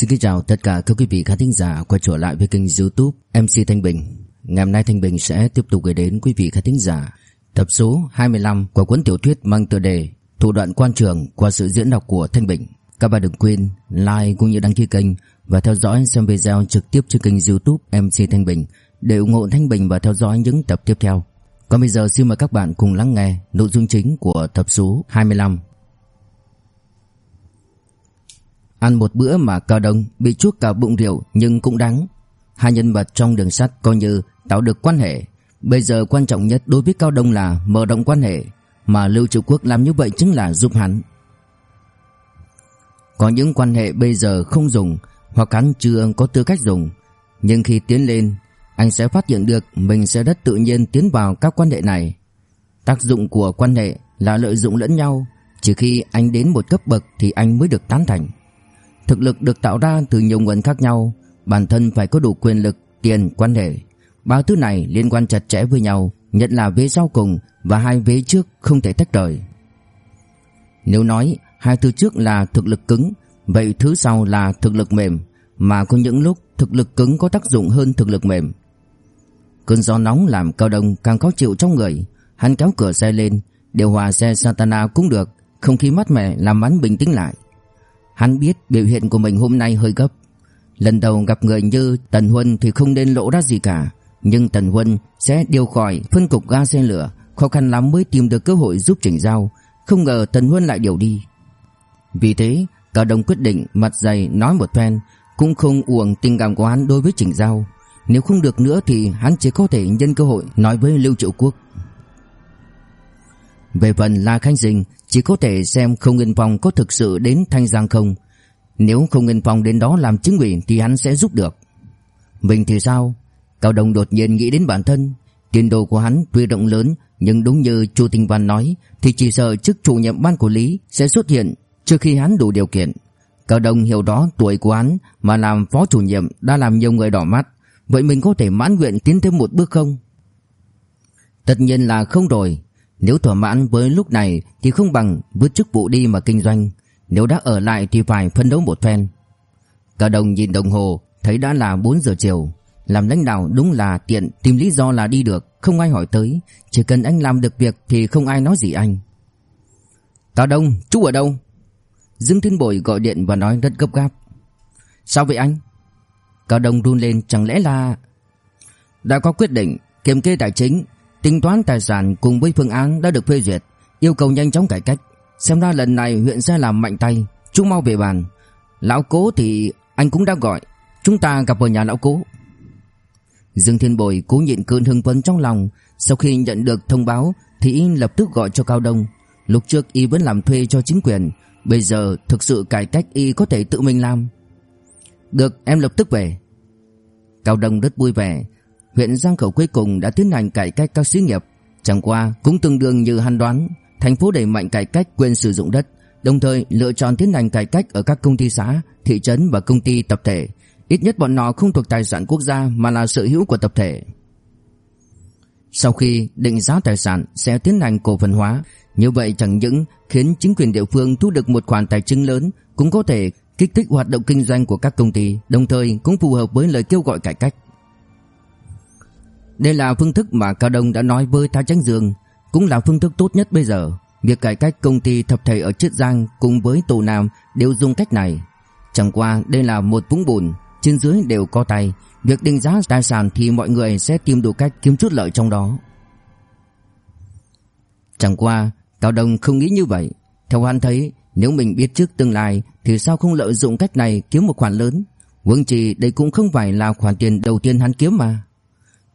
Xin kính chào tất cả các quý vị khán thính giả quay trở lại với kênh youtube MC Thanh Bình. Ngày hôm nay Thanh Bình sẽ tiếp tục gửi đến quý vị khán thính giả Tập số 25 của cuốn tiểu thuyết mang tựa đề Thủ đoạn quan trường qua sự diễn đọc của Thanh Bình. Các bạn đừng quên like cũng như đăng ký kênh Và theo dõi xem video trực tiếp trên kênh youtube MC Thanh Bình Để ủng hộ Thanh Bình và theo dõi những tập tiếp theo. Còn bây giờ xin mời các bạn cùng lắng nghe nội dung chính của tập số 25 Ăn một bữa mà cả Đông bị chuốc cả bụng rượu nhưng cũng đáng. Hai nhân vật trong đường sắt coi như tạo được quan hệ. Bây giờ quan trọng nhất đối với Cao Đông là mở rộng quan hệ, mà Lưu Triều Quốc làm như vậy chính là giúp hắn. Có những quan hệ bây giờ không dùng hoặc hắn chưa có tư cách dùng, nhưng khi tiến lên, anh sẽ phát hiện được mình sẽ rất tự nhiên tiến vào các quan hệ này. Tác dụng của quan hệ là lợi dụng lẫn nhau, chỉ khi anh đến một cấp bậc thì anh mới được tán thành. Thực lực được tạo ra từ nhiều nguồn khác nhau, bản thân phải có đủ quyền lực, tiền, quan hệ. Ba thứ này liên quan chặt chẽ với nhau, nhất là vế sau cùng và hai vế trước không thể tách rời. Nếu nói hai thứ trước là thực lực cứng, vậy thứ sau là thực lực mềm, mà có những lúc thực lực cứng có tác dụng hơn thực lực mềm. Cơn gió nóng làm Cao Đông càng khó chịu trong người, hắn kéo cửa xe lên, điều hòa xe Santana cũng được, không khí mát mẻ làm hắn bình tĩnh lại. Hắn biết biểu hiện của mình hôm nay hơi gấp. Lần đầu gặp người như Tần Huân thì không nên lộ ra gì cả. Nhưng Tần Huân sẽ điều khỏi phân cục ga xe lửa. Khó khăn lắm mới tìm được cơ hội giúp Trình Giao. Không ngờ Tần Huân lại điều đi. Vì thế, cả đồng quyết định mặt dày nói một phen. Cũng không uổng tình cảm của hắn đối với Trình Giao. Nếu không được nữa thì hắn chỉ có thể nhân cơ hội nói với Lưu Triệu Quốc. Về phần La Khánh dình chỉ có thể xem Không Nguyên Phong có thực sự đến Thanh Giang không. Nếu Không Nguyên Phong đến đó làm chứng ủy thì hắn sẽ giúp được. Mình thì sao? Cao Đông đột nhiên nghĩ đến bản thân. Tiền đồ của hắn tuy rộng lớn, nhưng đúng như Chu Tinh Văn nói, thì chỉ sợ chức chủ nhiệm ban quản lý sẽ xuất hiện trước khi hắn đủ điều kiện. Cao Đông hiểu đó tuổi của hắn mà làm phó chủ nhiệm đã làm nhiều người đỏ mắt. Vậy mình có thể mãn nguyện tiến thêm một bước không? Tất nhiên là không rồi. Nếu thỏa mãn với lúc này thì không bằng vứt chức vụ đi mà kinh doanh. Nếu đã ở lại thì phải phân đấu một phen. Cả đồng nhìn đồng hồ, thấy đã là 4 giờ chiều. Làm lãnh đạo đúng là tiện tìm lý do là đi được, không ai hỏi tới. Chỉ cần anh làm được việc thì không ai nói gì anh. Cao Đông, chú ở đâu? Dương Thiên Bội gọi điện và nói rất gấp gáp. Sao vậy anh? Cao Đông run lên chẳng lẽ là... Đã có quyết định, kiểm kê tài chính, Tính toán tài sản cùng với phương án đã được phê duyệt, yêu cầu nhanh chóng cải cách. Xem ra lần này huyện sẽ làm mạnh tay, chúng mau về bàn. Lão cố thì anh cũng đã gọi, chúng ta gặp ở nhà lão cố. Dương Thiên Bồi cố nhịn cơn hưng phấn trong lòng, sau khi nhận được thông báo thì y lập tức gọi cho Cao Đông. Lúc trước y vẫn làm thuê cho chính quyền, bây giờ thực sự cải cách y có thể tự mình làm. Được, em lập tức về. Cao Đông rất vui vẻ, huyện Giang Khẩu cuối cùng đã tiến hành cải cách các xí nghiệp. Chẳng qua cũng tương đương như hắn đoán, thành phố đẩy mạnh cải cách quyền sử dụng đất, đồng thời lựa chọn tiến hành cải cách ở các công ty xã, thị trấn và công ty tập thể. Ít nhất bọn nó không thuộc tài sản quốc gia mà là sở hữu của tập thể. Sau khi định giá tài sản sẽ tiến hành cổ phần hóa, như vậy chẳng những khiến chính quyền địa phương thu được một khoản tài chính lớn, cũng có thể kích thích hoạt động kinh doanh của các công ty, đồng thời cũng phù hợp với lời kêu gọi cải cách. Đây là phương thức mà Cao Đông đã nói với Thái tránh Dương, cũng là phương thức tốt nhất bây giờ. Việc cải cách công ty thập thầy ở Chiết Giang cùng với Tổ Nam đều dùng cách này. Chẳng qua đây là một vũng bùn, trên dưới đều có tay. Việc định giá tài sản thì mọi người sẽ tìm đủ cách kiếm chút lợi trong đó. Chẳng qua, Cao Đông không nghĩ như vậy. Theo hắn thấy, nếu mình biết trước tương lai thì sao không lợi dụng cách này kiếm một khoản lớn. Huống trì đây cũng không phải là khoản tiền đầu tiên hắn kiếm mà.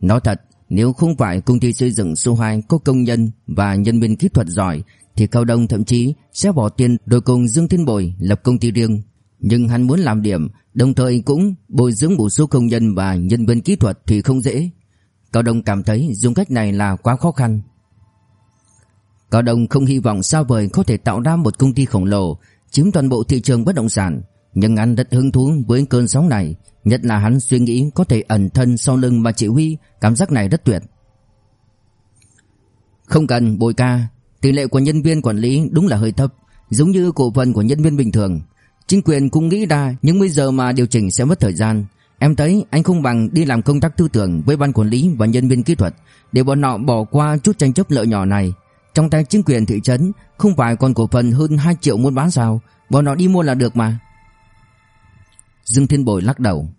Nói thật, nếu không phải công ty xây dựng số 2 có công nhân và nhân viên kỹ thuật giỏi thì Cao Đông thậm chí sẽ bỏ tiền đổi cùng Dương Thiên Bồi lập công ty riêng. Nhưng hắn muốn làm điểm, đồng thời cũng bồi dưỡng bổ số công nhân và nhân viên kỹ thuật thì không dễ. Cao Đông cảm thấy dùng cách này là quá khó khăn. Cao Đông không hy vọng sao vời có thể tạo ra một công ty khổng lồ, chiếm toàn bộ thị trường bất động sản, nhưng anh rất hứng thú với cơn sóng này, nhất là hắn suy nghĩ có thể ẩn thân sau lưng mà chỉ huy, cảm giác này rất tuyệt. Không cần bồi ca, tỷ lệ của nhân viên quản lý đúng là hơi thấp, giống như cổ phần của nhân viên bình thường. Chính quyền cũng nghĩ ra nhưng bây giờ mà điều chỉnh sẽ mất thời gian. Em thấy anh không bằng đi làm công tác tư tưởng với ban quản lý và nhân viên kỹ thuật để bọn họ bỏ qua chút tranh chấp lợi nhỏ này. Trong tay chính quyền thị trấn không phải còn cổ phần hơn 2 triệu muốn bán sao, bọn họ đi mua là được mà. Dương Thiên Bồi lắc đầu.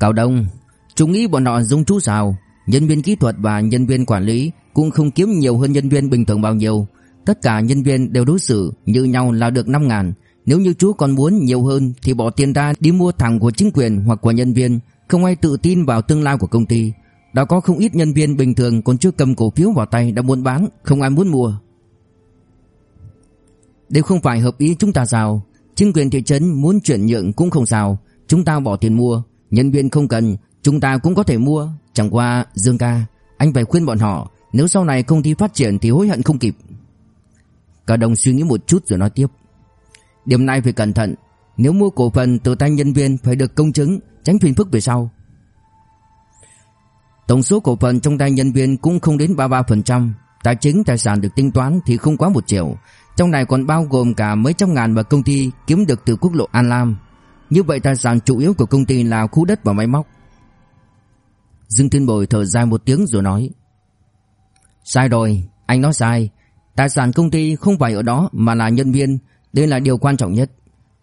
Cao Đông, chúng nghĩ bọn họ giống chú sao, nhân viên kỹ thuật và nhân viên quản lý cũng không kiếm nhiều hơn nhân viên bình thường bao nhiêu. Tất cả nhân viên đều đối xử như nhau là được 5 ngàn. Nếu như chú còn muốn nhiều hơn thì bỏ tiền ra đi mua thẳng của chính quyền hoặc của nhân viên. Không ai tự tin vào tương lai của công ty. Đã có không ít nhân viên bình thường còn chưa cầm cổ phiếu vào tay đã muốn bán, không ai muốn mua. Đều không phải hợp ý chúng ta sao? Chính quyền thị trấn muốn chuyển nhượng cũng không sao, chúng ta bỏ tiền mua, nhân viên không cần, chúng ta cũng có thể mua. Chẳng qua Dương ca, anh phải khuyên bọn họ, nếu sau này công ty phát triển thì hối hận không kịp. Cả đồng suy nghĩ một chút rồi nói tiếp. Điểm này phải cẩn thận, nếu mua cổ phần từ tay nhân viên phải được công chứng, tránh phiền phức về sau. Tổng số cổ phần trong tay nhân viên cũng không đến 33%, tài chính tài sản được tính toán thì không quá 1 triệu, trong này còn bao gồm cả mấy trăm ngàn mà công ty kiếm được từ quốc lộ An Lam. Như vậy tài sản chủ yếu của công ty là khu đất và máy móc. Dương Thiên Bồi thở dài một tiếng rồi nói. Sai rồi, anh nói sai. Tài sản công ty không phải ở đó mà là nhân viên, đây là điều quan trọng nhất.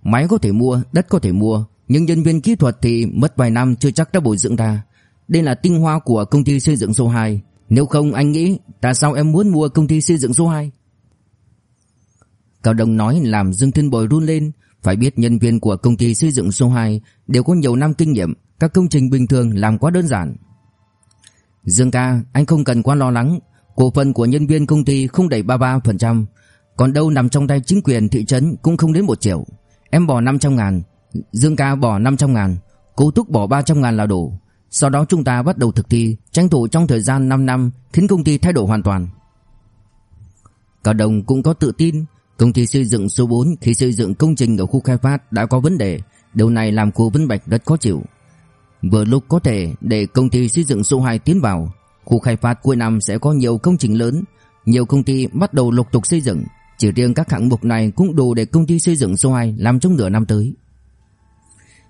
Máy có thể mua, đất có thể mua, nhưng nhân viên kỹ thuật thì mất vài năm chưa chắc đã bồi dưỡng ra. Đây là tinh hoa của công ty xây dựng số 2. Nếu không anh nghĩ tại sao em muốn mua công ty xây dựng số 2? Cao Đông nói làm Dương Thiên Bồi run lên, phải biết nhân viên của công ty xây dựng số 2 đều có nhiều năm kinh nghiệm, các công trình bình thường làm quá đơn giản. Dương ca, anh không cần quá lo lắng, cổ phần của nhân viên công ty không đầy 33%, còn đâu nằm trong tay chính quyền thị trấn cũng không đến 1 triệu. Em bỏ 500 ngàn, Dương ca bỏ 500 ngàn, Cố Túc bỏ 300 ngàn là đủ. Sau đó chúng ta bắt đầu thực thi, tranh thủ trong thời gian 5 năm khiến công ty thay đổi hoàn toàn. Cả đồng cũng có tự tin, Công ty xây dựng số 4 khi xây dựng công trình ở khu khai phát đã có vấn đề, điều này làm cô Vân Bạch rất khó chịu. Vừa lúc có thể để công ty xây dựng số 2 tiến vào, khu khai phát cuối năm sẽ có nhiều công trình lớn, nhiều công ty bắt đầu lục tục xây dựng, chỉ riêng các hạng mục này cũng đủ để công ty xây dựng số 2 làm trong nửa năm tới.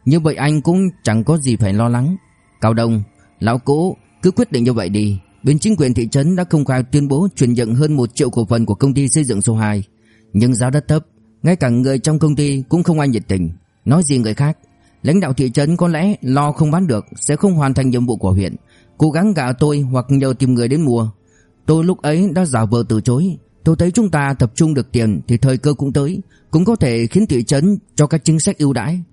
Như vậy anh cũng chẳng có gì phải lo lắng. Cao Đông, lão cố cứ quyết định như vậy đi. Bên chính quyền thị trấn đã công khai tuyên bố chuyển nhượng hơn 1 triệu cổ phần của công ty xây dựng số 2 nhưng giá đất thấp, ngay cả người trong công ty cũng không ai nhiệt tình. Nói gì người khác, lãnh đạo thị trấn có lẽ lo không bán được sẽ không hoàn thành nhiệm vụ của huyện, cố gắng gạ tôi hoặc nhờ tìm người đến mua. Tôi lúc ấy đã giả vờ từ chối, tôi thấy chúng ta tập trung được tiền thì thời cơ cũng tới, cũng có thể khiến thị trấn cho các chính sách ưu đãi.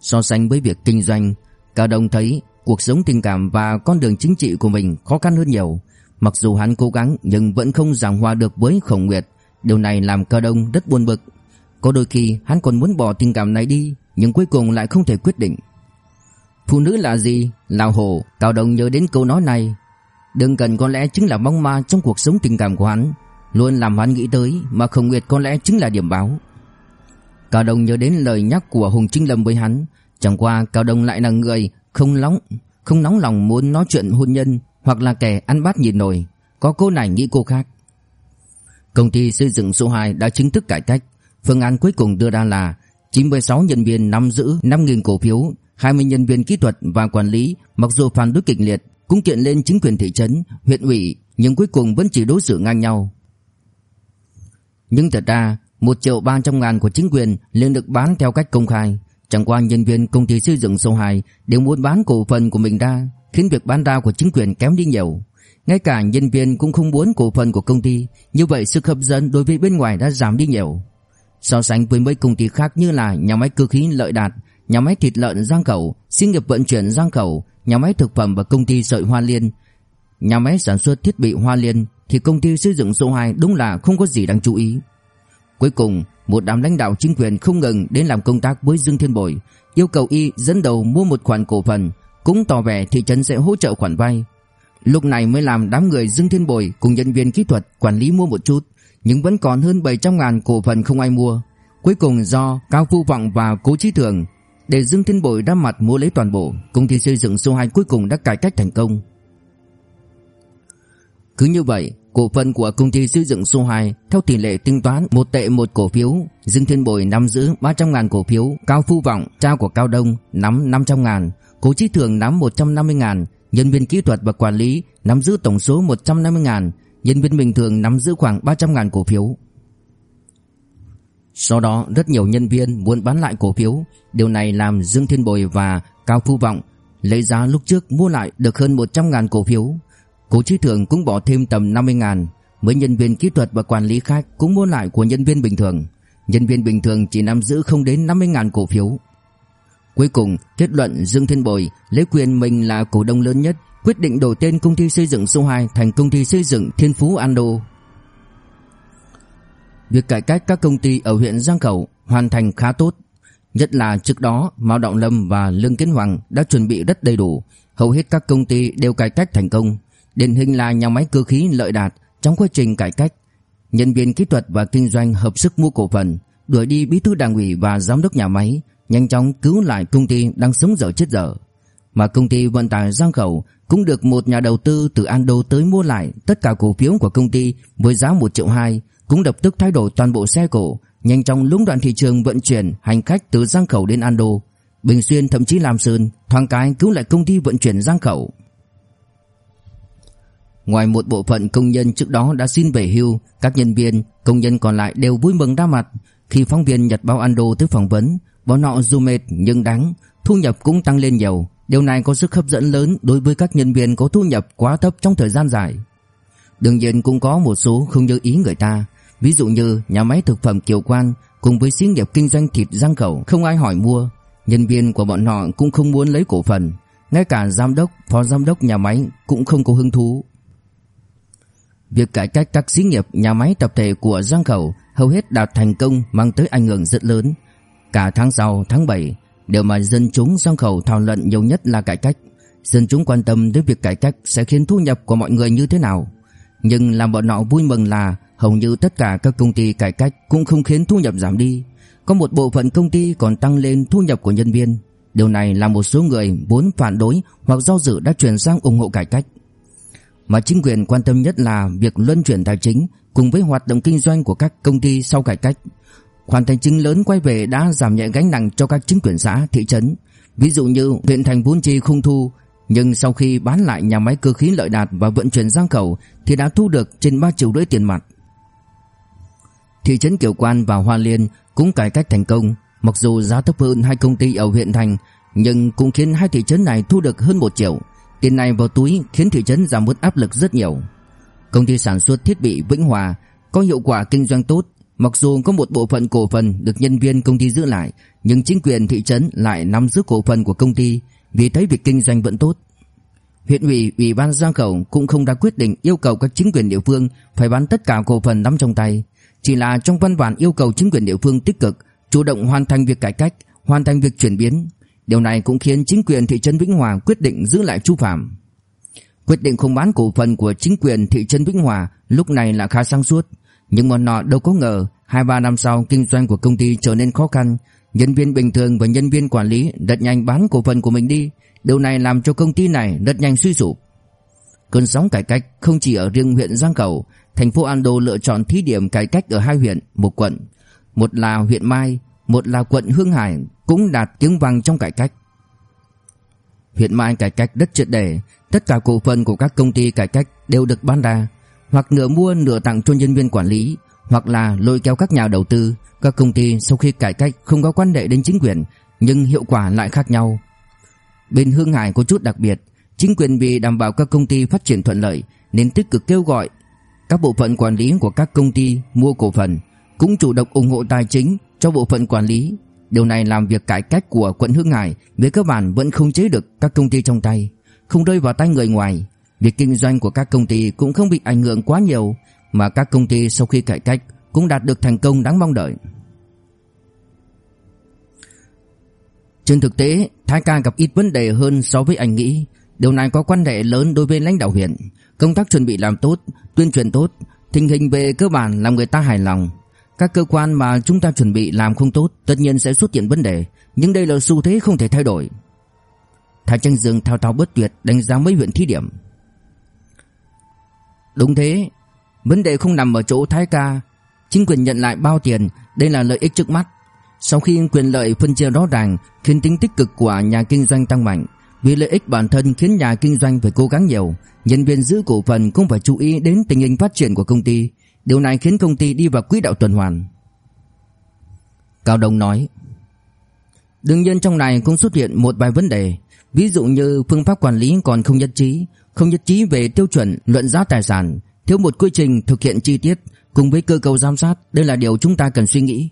So sánh với việc kinh doanh, Cả đồng thấy cuộc sống tình cảm và con đường chính trị của mình khó khăn hơn nhiều. Mặc dù hắn cố gắng nhưng vẫn không giảng hòa được với Khổng Nguyệt, Điều này làm Cao Đông rất buồn bực. Có đôi khi hắn còn muốn bỏ tình cảm này đi, nhưng cuối cùng lại không thể quyết định. Phụ nữ là gì? Là hồ. Cao Đông nhớ đến câu nói này. Đừng cần có lẽ chính là bóng ma trong cuộc sống tình cảm của hắn, luôn làm hắn nghĩ tới mà Không Nguyệt có lẽ chính là điểm báo. Cao Đông nhớ đến lời nhắc của Hùng Trinh Lâm với hắn, chẳng qua Cao Đông lại là người không nóng, không nóng lòng muốn nói chuyện hôn nhân hoặc là kẻ ăn bát nhìn nổi, có cô này nghĩ cô khác. Công ty xây dựng số 2 đã chính thức cải cách. Phương án cuối cùng đưa ra là 96 nhân viên nắm giữ 5.000 cổ phiếu, 20 nhân viên kỹ thuật và quản lý mặc dù phản đối kịch liệt cũng kiện lên chính quyền thị trấn, huyện ủy nhưng cuối cùng vẫn chỉ đối xử ngang nhau. Nhưng thật ra 1 triệu 300 ngàn của chính quyền liền được bán theo cách công khai. Chẳng qua nhân viên công ty xây dựng số 2 đều muốn bán cổ phần của mình ra khiến việc bán ra của chính quyền kém đi nhiều. Ngay cả nhân viên cũng không muốn cổ phần của công ty. Như vậy sức hấp dẫn đối với bên ngoài đã giảm đi nhiều. So sánh với mấy công ty khác như là nhà máy cơ khí lợi đạt, Nhà máy thịt lợn Giang Khẩu, Xí nghiệp vận chuyển Giang Khẩu, Nhà máy thực phẩm và công ty sợi Hoa Liên, Nhà máy sản xuất thiết bị Hoa Liên, Thì công ty xây dựng số 2 đúng là không có gì đáng chú ý. Cuối cùng, một đám lãnh đạo chính quyền không ngừng đến làm công tác với Dương Thiên Bồi, Yêu cầu y dẫn đầu mua một khoản cổ phần, Cũng tỏ vẻ thị trấn sẽ hỗ trợ khoản vay. Lúc này mới làm đám người Dương Thiên Bồi cùng nhân viên kỹ thuật quản lý mua một chút, nhưng vẫn còn hơn 700 ngàn cổ phần không ai mua. Cuối cùng do Cao Phu Vọng và Cố Chí Thường để Dương Thiên Bồi đáp mặt mua lấy toàn bộ, công ty xây dựng số 2 cuối cùng đã cải cách thành công. Cứ như vậy, Cổ phần của công ty xây dựng số 2 theo tỷ lệ tính toán một tệ một cổ phiếu, Dương Thiên Bồi nắm giữ 300 ngàn cổ phiếu, Cao Phu Vọng, cha của Cao Đông nắm 500 ngàn, Cố Chí Thường nắm 150 ngàn, nhân viên kỹ thuật và quản lý nắm giữ tổng số 150 ngàn, nhân viên bình thường nắm giữ khoảng 300 ngàn cổ phiếu. Sau đó rất nhiều nhân viên muốn bán lại cổ phiếu, điều này làm Dương Thiên Bồi và Cao Phu Vọng lấy giá lúc trước mua lại được hơn 100 ngàn cổ phiếu. Cố Chí Thường cũng bỏ thêm tầm 50 ngàn, mấy nhân viên kỹ thuật và quản lý khác cũng mua lại của nhân viên bình thường. Nhân viên bình thường chỉ nắm giữ không đến 50 ngàn cổ phiếu. Cuối cùng, kết luận Dương Thiên Bồi lấy quyền mình là cổ đông lớn nhất, quyết định đổi tên công ty xây dựng số 2 thành công ty xây dựng Thiên Phú Ando. Việc cải cách các công ty ở huyện Giang Khẩu hoàn thành khá tốt. Nhất là trước đó Mao động Lâm và Lương Kiến Hoàng đã chuẩn bị rất đầy đủ. Hầu hết các công ty đều cải cách thành công. Điển hình là nhà máy cơ khí lợi đạt trong quá trình cải cách. Nhân viên kỹ thuật và kinh doanh hợp sức mua cổ phần, đuổi đi bí thư đảng ủy và giám đốc nhà máy, nhanh chóng cứu lại công ty đang sống dở chết dở. Mà công ty vận tải Giang Khẩu cũng được một nhà đầu tư từ Ando tới mua lại tất cả cổ phiếu của công ty với giá 1 triệu 2 cũng lập tức thay đổi toàn bộ xe cổ, nhanh chóng lũng đoạn thị trường vận chuyển hành khách từ Giang Khẩu đến Ando. Bình Xuyên thậm chí làm sơn, thoáng cái cứu lại công ty vận chuyển Giang Khẩu. Ngoài một bộ phận công nhân trước đó đã xin về hưu, các nhân viên, công nhân còn lại đều vui mừng ra mặt. Khi phóng viên Nhật báo Ando tới phỏng vấn, bọn họ dù mệt nhưng đáng, thu nhập cũng tăng lên nhiều. Điều này có sức hấp dẫn lớn đối với các nhân viên có thu nhập quá thấp trong thời gian dài. Đương nhiên cũng có một số không như ý người ta, Ví dụ như nhà máy thực phẩm Kiều Quan cùng với xí nghiệp kinh doanh thịt Giang Khẩu không ai hỏi mua, nhân viên của bọn họ cũng không muốn lấy cổ phần, ngay cả giám đốc, phó giám đốc nhà máy cũng không có hứng thú. Việc cải cách các xí nghiệp, nhà máy tập thể của Giang Khẩu hầu hết đạt thành công mang tới ảnh hưởng rất lớn. Cả tháng sau, tháng 7, điều mà dân chúng sang Khẩu thảo luận nhiều nhất là cải cách. Dân chúng quan tâm đến việc cải cách sẽ khiến thu nhập của mọi người như thế nào. Nhưng làm bọn họ vui mừng là Hầu như tất cả các công ty cải cách cũng không khiến thu nhập giảm đi. Có một bộ phận công ty còn tăng lên thu nhập của nhân viên. Điều này là một số người vốn phản đối hoặc do dự đã chuyển sang ủng hộ cải cách. Mà chính quyền quan tâm nhất là việc luân chuyển tài chính cùng với hoạt động kinh doanh của các công ty sau cải cách. Khoản tài chính lớn quay về đã giảm nhẹ gánh nặng cho các chính quyền xã, thị trấn. Ví dụ như huyện thành vốn chi không thu, nhưng sau khi bán lại nhà máy cơ khí lợi đạt và vận chuyển giang khẩu thì đã thu được trên 3 triệu rưỡi tiền mặt. Thị trấn Kiều Quan và Hoa Liên cũng cải cách thành công, mặc dù giá thấp hơn hai công ty ở huyện thành, nhưng cũng khiến hai thị trấn này thu được hơn 1 triệu. Tiền này vào túi khiến thị trấn giảm bớt áp lực rất nhiều. Công ty sản xuất thiết bị Vĩnh Hòa có hiệu quả kinh doanh tốt, mặc dù có một bộ phận cổ phần được nhân viên công ty giữ lại, nhưng chính quyền thị trấn lại nắm giữ cổ phần của công ty, vì thấy việc kinh doanh vẫn tốt. Huyện ủy, ủy ban Giang Khẩu cũng không đã quyết định yêu cầu các chính quyền địa phương phải bán tất cả cổ phần nắm trong tay, chỉ là trong văn bản yêu cầu chính quyền địa phương tích cực chủ động hoàn thành việc cải cách, hoàn thành việc chuyển biến. Điều này cũng khiến chính quyền thị trấn Vĩnh Hòa quyết định giữ lại Chu Phạm. Quyết định không bán cổ phần của chính quyền thị trấn Vĩnh Hòa lúc này là khá sáng suốt, nhưng bọn nọ đâu có ngờ 2-3 năm sau kinh doanh của công ty trở nên khó khăn, nhân viên bình thường và nhân viên quản lý rất nhanh bán cổ phần của mình đi, điều này làm cho công ty này rất nhanh suy sụp. Cơn sóng cải cách không chỉ ở riêng huyện Giang Cầu thành phố Ando lựa chọn thí điểm cải cách ở hai huyện, một quận. Một là huyện Mai, một là quận Hương Hải cũng đạt tiếng vang trong cải cách. Huyện Mai cải cách rất triệt để, tất cả cổ phần của các công ty cải cách đều được bán ra, hoặc nửa mua nửa tặng cho nhân viên quản lý, hoặc là lôi kéo các nhà đầu tư. Các công ty sau khi cải cách không có quan hệ đến chính quyền, nhưng hiệu quả lại khác nhau. Bên Hương Hải có chút đặc biệt, chính quyền vì đảm bảo các công ty phát triển thuận lợi nên tích cực kêu gọi các bộ phận quản lý của các công ty mua cổ phần cũng chủ động ủng hộ tài chính cho bộ phận quản lý. Điều này làm việc cải cách của quận Hương Hải về cơ bản vẫn không chế được các công ty trong tay, không rơi vào tay người ngoài. Việc kinh doanh của các công ty cũng không bị ảnh hưởng quá nhiều, mà các công ty sau khi cải cách cũng đạt được thành công đáng mong đợi. Trên thực tế, Thái Ca gặp ít vấn đề hơn so với anh nghĩ. Điều này có quan hệ lớn đối với lãnh đạo huyện. Công tác chuẩn bị làm tốt, tuyên truyền tốt, tình hình về cơ bản làm người ta hài lòng. Các cơ quan mà chúng ta chuẩn bị làm không tốt tất nhiên sẽ xuất hiện vấn đề, nhưng đây là xu thế không thể thay đổi. Thái Tranh Dương thao thao bất tuyệt đánh giá mấy huyện thí điểm. Đúng thế, Vấn đề không nằm ở chỗ Thái ca. Chính quyền nhận lại bao tiền Đây là lợi ích trước mắt. Sau khi quyền lợi phân chia rõ ràng Khiến tính tích cực của nhà kinh doanh tăng mạnh. Vì lợi ích bản thân khiến nhà kinh doanh phải cố gắng nhiều Nhân viên giữ cổ phần cũng phải chú ý đến tình hình phát triển của công ty. Điều này khiến công ty đi vào quỹ đạo tuần hoàn. Cao Đông nói Đương nhiên trong này cũng xuất hiện một vài vấn đề. Ví dụ như phương pháp quản lý còn không nhất trí không nhất trí về tiêu chuẩn luận giá tài sản, Thiếu một quy trình thực hiện chi tiết Cùng với cơ cấu giám sát, Đây là điều chúng ta cần suy nghĩ.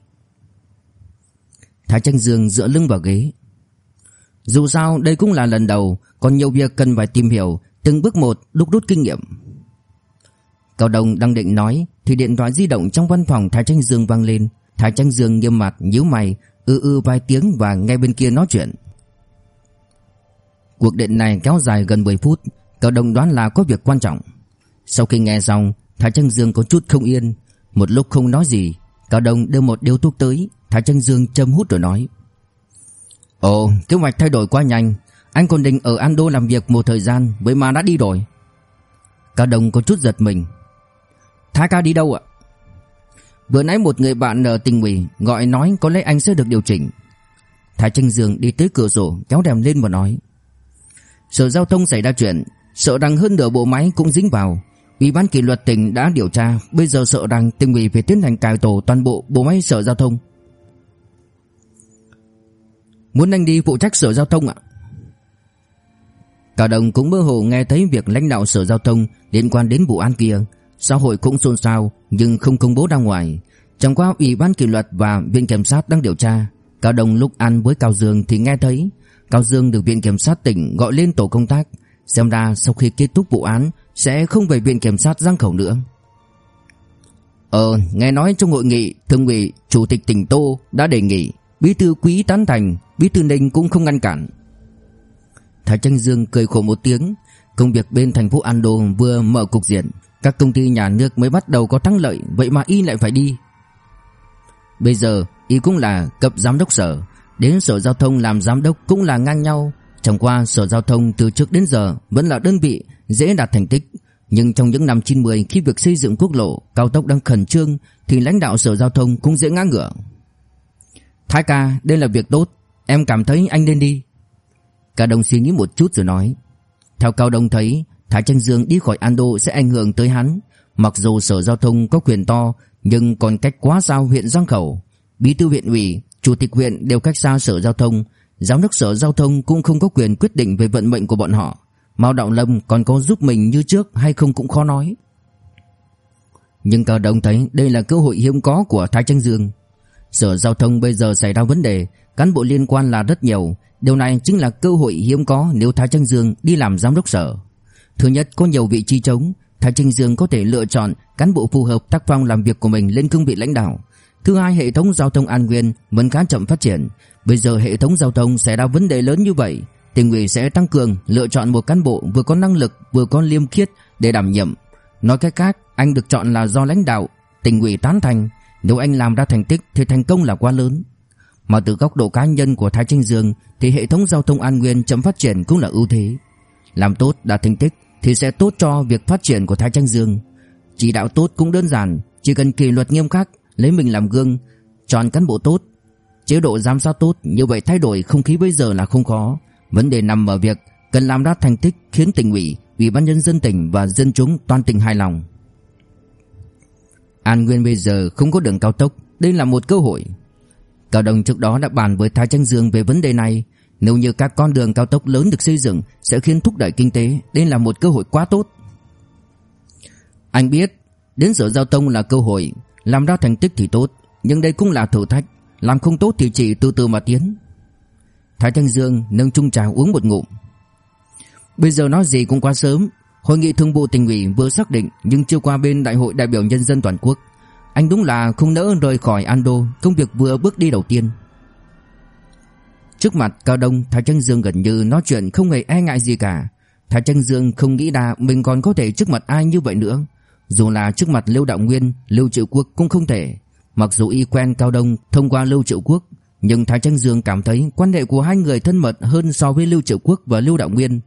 Thái Tranh Dương dựa lưng vào ghế. Dù sao, đây cũng là lần đầu, Còn nhiều việc cần phải tìm hiểu, Từng bước một đúc rút kinh nghiệm. Cao Đông đang định nói, Thì điện thoại di động trong văn phòng Thái Tranh Dương vang lên. Thái Tranh Dương nghiêm mặt, nhíu mày, ư ư vài tiếng và nghe bên kia nói chuyện. Cuộc điện này kéo dài gần 10 phút Cao Đông đoán là có việc quan trọng. Sau khi nghe xong, Thái Trăng Dương có chút không yên. Một lúc không nói gì Cao Đông đưa một điếu thuốc tới. Thái Trăng Dương châm hút rồi nói. Ồ, kế hoạch thay đổi quá nhanh. Anh còn định ở Ando làm việc một thời gian, Vậy mà đã đi rồi. Cao Đông có chút giật mình. Thái ca đi đâu ạ? Vừa nãy một người bạn ở tình ủy Gọi nói có lẽ anh sẽ được điều chỉnh. Thái Tranh Dương đi tới cửa sổ, Kéo đèm lên và nói. Sở giao thông xảy ra chuyện. Sợ rằng hơn nửa bộ máy cũng dính vào. Ủy ban kỷ luật tỉnh đã điều tra, Bây giờ sợ rằng tỉnh ủy phải tiến hành cải tổ toàn bộ bộ máy sở giao thông. Muốn anh đi phụ trách sở giao thông ạ? Cả đồng cũng mơ hồ nghe thấy việc lãnh đạo sở giao thông liên quan đến vụ án kia. Xã hội cũng xôn xao, nhưng không công bố ra ngoài. Chẳng qua Ủy ban kỷ luật và Viện Kiểm sát đang điều tra. Cao Đồng lúc ăn với Cao Dương thì nghe thấy. Cao Dương được Viện Kiểm sát tỉnh gọi lên tổ công tác. Xem ra sau khi kết thúc vụ án, Sẽ không về Viện Kiểm sát giang khẩu nữa. Ờ nghe nói trong hội nghị Thường ủy Chủ tịch tỉnh Tô đã đề nghị Bí thư quý tán thành, Bí thư Ninh cũng không ngăn cản. Thái Tranh Dương cười khổ một tiếng, Công việc bên thành phố Ando vừa mở cục diện, Các công ty nhà nước mới bắt đầu có thắng lợi, Vậy mà y lại phải đi. Bây giờ, y cũng là cập giám đốc sở, Đến sở giao thông làm giám đốc cũng là ngang nhau Chẳng qua, sở giao thông từ trước đến giờ Vẫn là đơn vị dễ đạt thành tích. Nhưng trong những năm 90 khi việc xây dựng quốc lộ Cao tốc đang khẩn trương, Thì lãnh đạo sở giao thông cũng dễ ngã ngửa. Thái ca, đây là việc tốt. Em cảm thấy anh nên đi. Cả đồng suy nghĩ một chút rồi nói. Theo Cao Đông thấy, Thái Tranh Dương đi khỏi Ando sẽ ảnh hưởng tới hắn. Mặc dù sở giao thông có quyền to, Nhưng còn cách quá xa huyện Giang Khẩu. Bí thư huyện ủy, Chủ tịch huyện đều cách xa sở giao thông. Giám đốc sở giao thông cũng không có quyền quyết định về vận mệnh của bọn họ. Mao Đạo Lâm còn có giúp mình như trước hay không cũng khó nói. Nhưng Cao Đông thấy đây là cơ hội hiếm có của Thái Tranh Dương. Sở giao thông bây giờ xảy ra vấn đề, Cán bộ liên quan là rất nhiều. Điều này chính là cơ hội hiếm có nếu Thái Tranh Dương đi làm giám đốc sở. Thứ nhất, có nhiều vị trí trống. Thái Tranh Dương có thể lựa chọn cán bộ phù hợp tác phong làm việc của mình lên cương vị lãnh đạo. Thứ hai, hệ thống giao thông An Nguyên vẫn khá chậm phát triển. Bây giờ hệ thống giao thông xảy ra vấn đề lớn như vậy. Tỉnh ủy sẽ tăng cường lựa chọn một cán bộ vừa có năng lực, vừa có liêm khiết để đảm nhiệm. Nói cách khác, anh được chọn là do lãnh đạo, Tỉnh ủy tán thành. Nếu anh làm ra thành tích thì thành công là quá lớn. Mà từ góc độ cá nhân của Thái Trinh Dương Thì hệ thống giao thông An Nguyên chậm phát triển cũng là ưu thế. Làm tốt, đạt thành tích thì sẽ tốt cho việc phát triển của Thái Tranh Dương. Chỉ đạo tốt cũng đơn giản, Chỉ cần kỷ luật nghiêm khắc Lấy mình làm gương, Chọn cán bộ tốt. Chế độ giám sát tốt, Như vậy thay đổi không khí bây giờ là không khó. Vấn đề nằm ở việc Cần làm ra thành tích khiến tỉnh ủy Ủy ban nhân dân tỉnh và dân chúng toàn tỉnh hài lòng. An Nguyên bây giờ không có đường cao tốc, Đây là một cơ hội. Cao Đồng trước đó đã bàn với Thái Tranh Dương về vấn đề này. Nếu như các con đường cao tốc lớn được xây dựng, Sẽ khiến thúc đẩy kinh tế, Đây là một cơ hội quá tốt. Anh biết, Đến sở giao thông là cơ hội làm ra thành tích thì tốt, Nhưng đây cũng là thử thách. Làm không tốt thì chỉ từ từ mà tiến. Thái Thanh Dương nâng chung trà uống một ngụm. Bây giờ nói gì cũng quá sớm. Hội nghị thương vụ tỉnh ủy vừa xác định, Nhưng chưa qua bên đại hội đại biểu nhân dân toàn quốc. Anh đúng là không nỡ rời khỏi Ando, Công việc vừa bước đi đầu tiên. Trước mặt Cao Đông, Thái Tranh Dương gần như nói chuyện không hề e ngại gì cả. Thái Tranh Dương không nghĩ là Mình còn có thể trước mặt ai như vậy nữa. Dù là trước mặt Lưu Đạo Nguyên Lưu Triệu Quốc cũng không thể. Mặc dù y quen Cao Đông thông qua Lưu Triệu Quốc Nhưng Thái Tranh Dương cảm thấy Quan hệ của hai người thân mật hơn so với Lưu Triệu Quốc và Lưu Đạo Nguyên.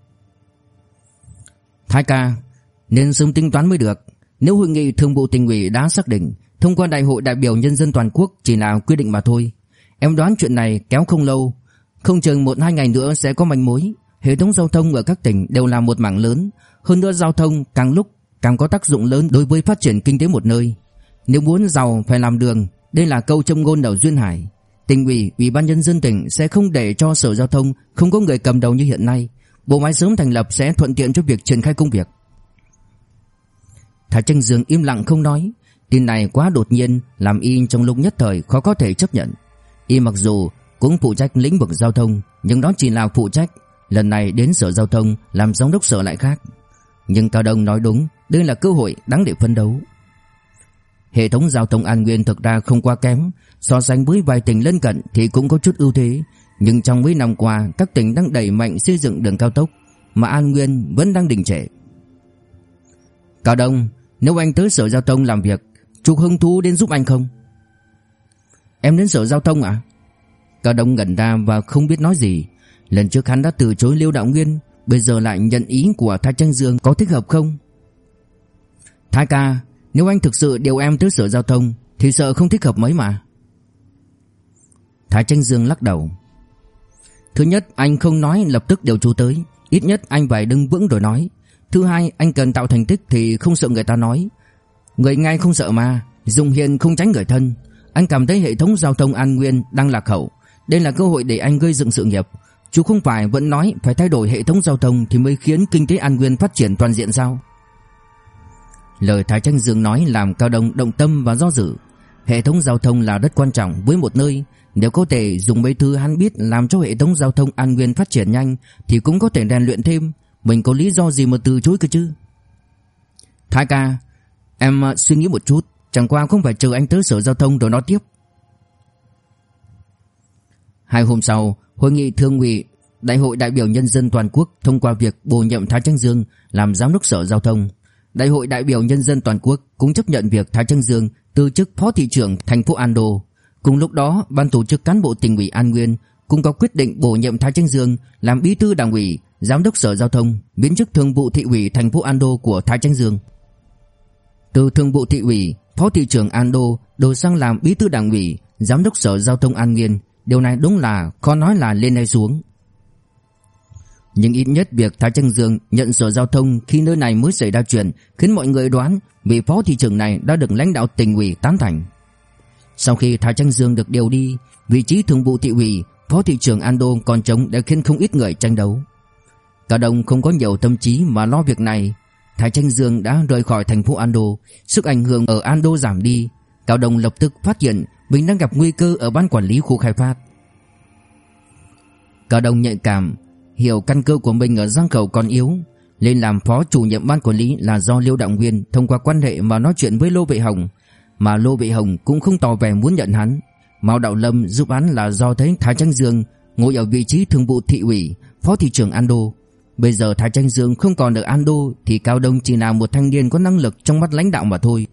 Thái ca Nên sớm tính toán mới được. Nếu hội nghị thường vụ tỉnh ủy đã xác định thông qua đại hội đại biểu nhân dân toàn quốc chỉ là quyết định mà thôi, em đoán chuyện này kéo không lâu, không chừng một hai ngày nữa sẽ có manh mối. Hệ thống giao thông ở các tỉnh đều là một mảng lớn, hơn nữa giao thông càng lúc càng có tác dụng lớn đối với phát triển kinh tế một nơi. Nếu muốn giàu phải làm đường, đây là câu châm ngôn đầu duyên hải. Tỉnh ủy, ủy ban nhân dân tỉnh sẽ không để cho sở giao thông không có người cầm đầu như hiện nay. Bộ máy sớm thành lập sẽ thuận tiện cho việc triển khai công việc. Thái Tranh Dương im lặng không nói, tin này quá đột nhiên làm y trong lúc nhất thời khó có thể chấp nhận. Y mặc dù cũng phụ trách lĩnh vực giao thông, nhưng đó chỉ là phụ trách, lần này đến sở giao thông làm giám đốc sở lại khác. Nhưng Cao Đông nói đúng, đây là cơ hội đáng để phấn đấu. Hệ thống giao thông An Nguyên thực ra không quá kém, so sánh với vài tỉnh lân cận thì cũng có chút ưu thế, nhưng trong mấy năm qua các tỉnh đang đẩy mạnh xây dựng đường cao tốc, mà An Nguyên vẫn đang đình trệ. Cao Đông, nếu anh tới sở giao thông làm việc, Trục hứng thú đến giúp anh không? Em đến sở giao thông à? Cao Đông ngẩn ra và không biết nói gì. Lần trước hắn đã từ chối Liêu Đạo Nguyên, bây giờ lại nhận ý của Thái Tranh Dương có thích hợp không? Thái ca, nếu anh thực sự điều em tới sở giao thông thì sợ không thích hợp mấy mà. Thái Tranh Dương lắc đầu. Thứ nhất, anh không nói lập tức điều chú tới, ít nhất anh phải đứng vững rồi nói. Thứ hai, anh cần tạo thành tích thì không sợ người ta nói. Người ngay không sợ mà, dùng hiền không tránh người thân. Anh cảm thấy hệ thống giao thông An Nguyên đang lạc hậu, đây là cơ hội để anh gây dựng sự nghiệp. Chú không phải vẫn nói phải thay đổi hệ thống giao thông thì mới khiến kinh tế An Nguyên phát triển toàn diện sao? Lời Thái Tranh Dương nói làm Cao Đông động tâm và do dự. Hệ thống giao thông là rất quan trọng với một nơi, nếu có thể dùng mấy thứ hắn biết làm cho hệ thống giao thông An Nguyên phát triển nhanh thì cũng có thể rèn luyện thêm, mình có lý do gì mà từ chối cơ chứ? Thái ca, em à, suy nghĩ một chút, chẳng qua không phải chờ anh tới sở giao thông rồi nói tiếp. Hai hôm sau, hội nghị thương ủy Đại hội đại biểu nhân dân toàn quốc thông qua việc bổ nhiệm Thái Tranh Dương làm giám đốc sở giao thông. Đại hội đại biểu nhân dân toàn quốc cũng chấp nhận việc Thái Tranh Dương từ chức phó thị trưởng thành phố Ando. Cùng lúc đó, ban tổ chức cán bộ tỉnh ủy An Nguyên cũng có quyết định bổ nhiệm Thái Tranh Dương làm bí thư đảng ủy, giám đốc sở giao thông, miễn chức thường vụ thị ủy thành phố Ando của Thái Tranh Dương. Từ thường vụ thị ủy, phó thị trưởng Ando đổi sang làm bí thư đảng ủy, giám đốc sở giao thông An Nguyên, điều này đúng là khó nói là lên hay xuống. Nhưng ít nhất việc Thái Trăng Dương nhận sở giao thông khi nơi này mới xảy ra chuyện khiến mọi người đoán vị phó thị trưởng này đã được lãnh đạo tỉnh ủy tán thành. Sau khi Thái Trăng Dương được điều đi, vị trí thường vụ thị ủy, phó thị trưởng Ando còn trống đã khiến không ít người tranh đấu. Cả đồng không có nhiều tâm trí mà lo việc này. Thái Tranh Dương đã rời khỏi thành phố Ando, sức ảnh hưởng ở Ando giảm đi. Cao Đông lập tức phát hiện mình đang gặp nguy cơ ở ban quản lý khu khai phát. Cao Đông nhạy cảm, hiểu căn cơ của mình ở Giang Khẩu còn yếu, lên làm phó chủ nhiệm ban quản lý là do Liêu Đặng Nguyên thông qua quan hệ mà nói chuyện với Lô Vệ Hồng, mà Lô Vệ Hồng cũng không tỏ vẻ muốn nhận hắn. Mao Đạo Lâm giúp án là do thấy Thái Tranh Dương ngồi ở vị trí thường vụ thị ủy, phó thị trưởng Ando. Bây giờ Thái Tranh Dương không còn ở Ando thì Cao Đông chỉ là một thanh niên có năng lực trong mắt lãnh đạo mà thôi.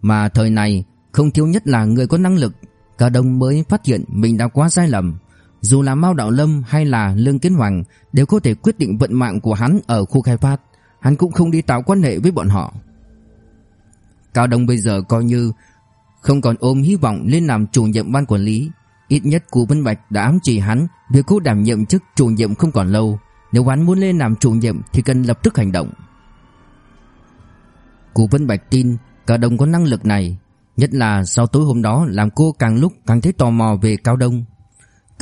Mà thời này không thiếu nhất là người có năng lực, Cao Đông mới phát hiện mình đã quá sai lầm. Dù là Mao Đạo Lâm hay là Lương Kiến Hoàng đều có thể quyết định vận mạng của hắn ở khu khai phát, hắn cũng không đi tạo quan hệ với bọn họ. Cao Đông bây giờ coi như không còn ôm hy vọng lên làm chủ nhiệm ban quản lý, ít nhất Cú Vân Bạch đã ám chỉ hắn việc cô đảm nhiệm chức chủ nhiệm không còn lâu, nếu hắn muốn lên làm chủ nhiệm thì cần lập tức hành động. Cú Vân Bạch tin Cao Đông có năng lực này, nhất là sau tối hôm đó làm cô càng lúc càng thấy tò mò về Cao Đông.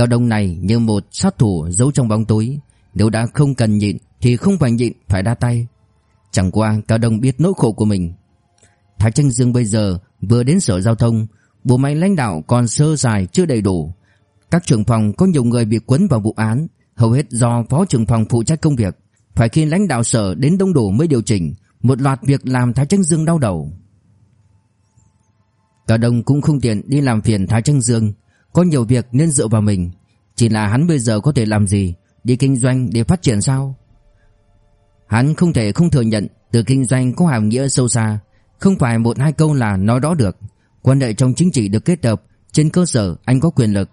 Cao Đông này như một sát thủ giấu trong bóng tối, nếu đã không cần nhịn thì không phải nhịn phải đa tay. Chẳng qua Cao Đông biết nỗi khổ của mình. Thái Tranh Dương bây giờ vừa đến sở giao thông, bộ máy lãnh đạo còn sơ sài chưa đầy đủ. Các trưởng phòng có nhiều người bị quấn vào vụ án, hầu hết do phó trưởng phòng phụ trách công việc, phải khi lãnh đạo sở đến đông đủ mới điều chỉnh, một loạt việc làm Thái Tranh Dương đau đầu. Cao Đông cũng không tiện đi làm phiền Thái Tranh Dương, có nhiều việc nên dựa vào mình, chỉ là hắn bây giờ có thể làm gì, đi kinh doanh để phát triển sao? Hắn không thể không thừa nhận từ kinh doanh có hàm nghĩa sâu xa, không phải một hai câu là nói đó được. Quan hệ trong chính trị được kết hợp trên cơ sở anh có quyền lực.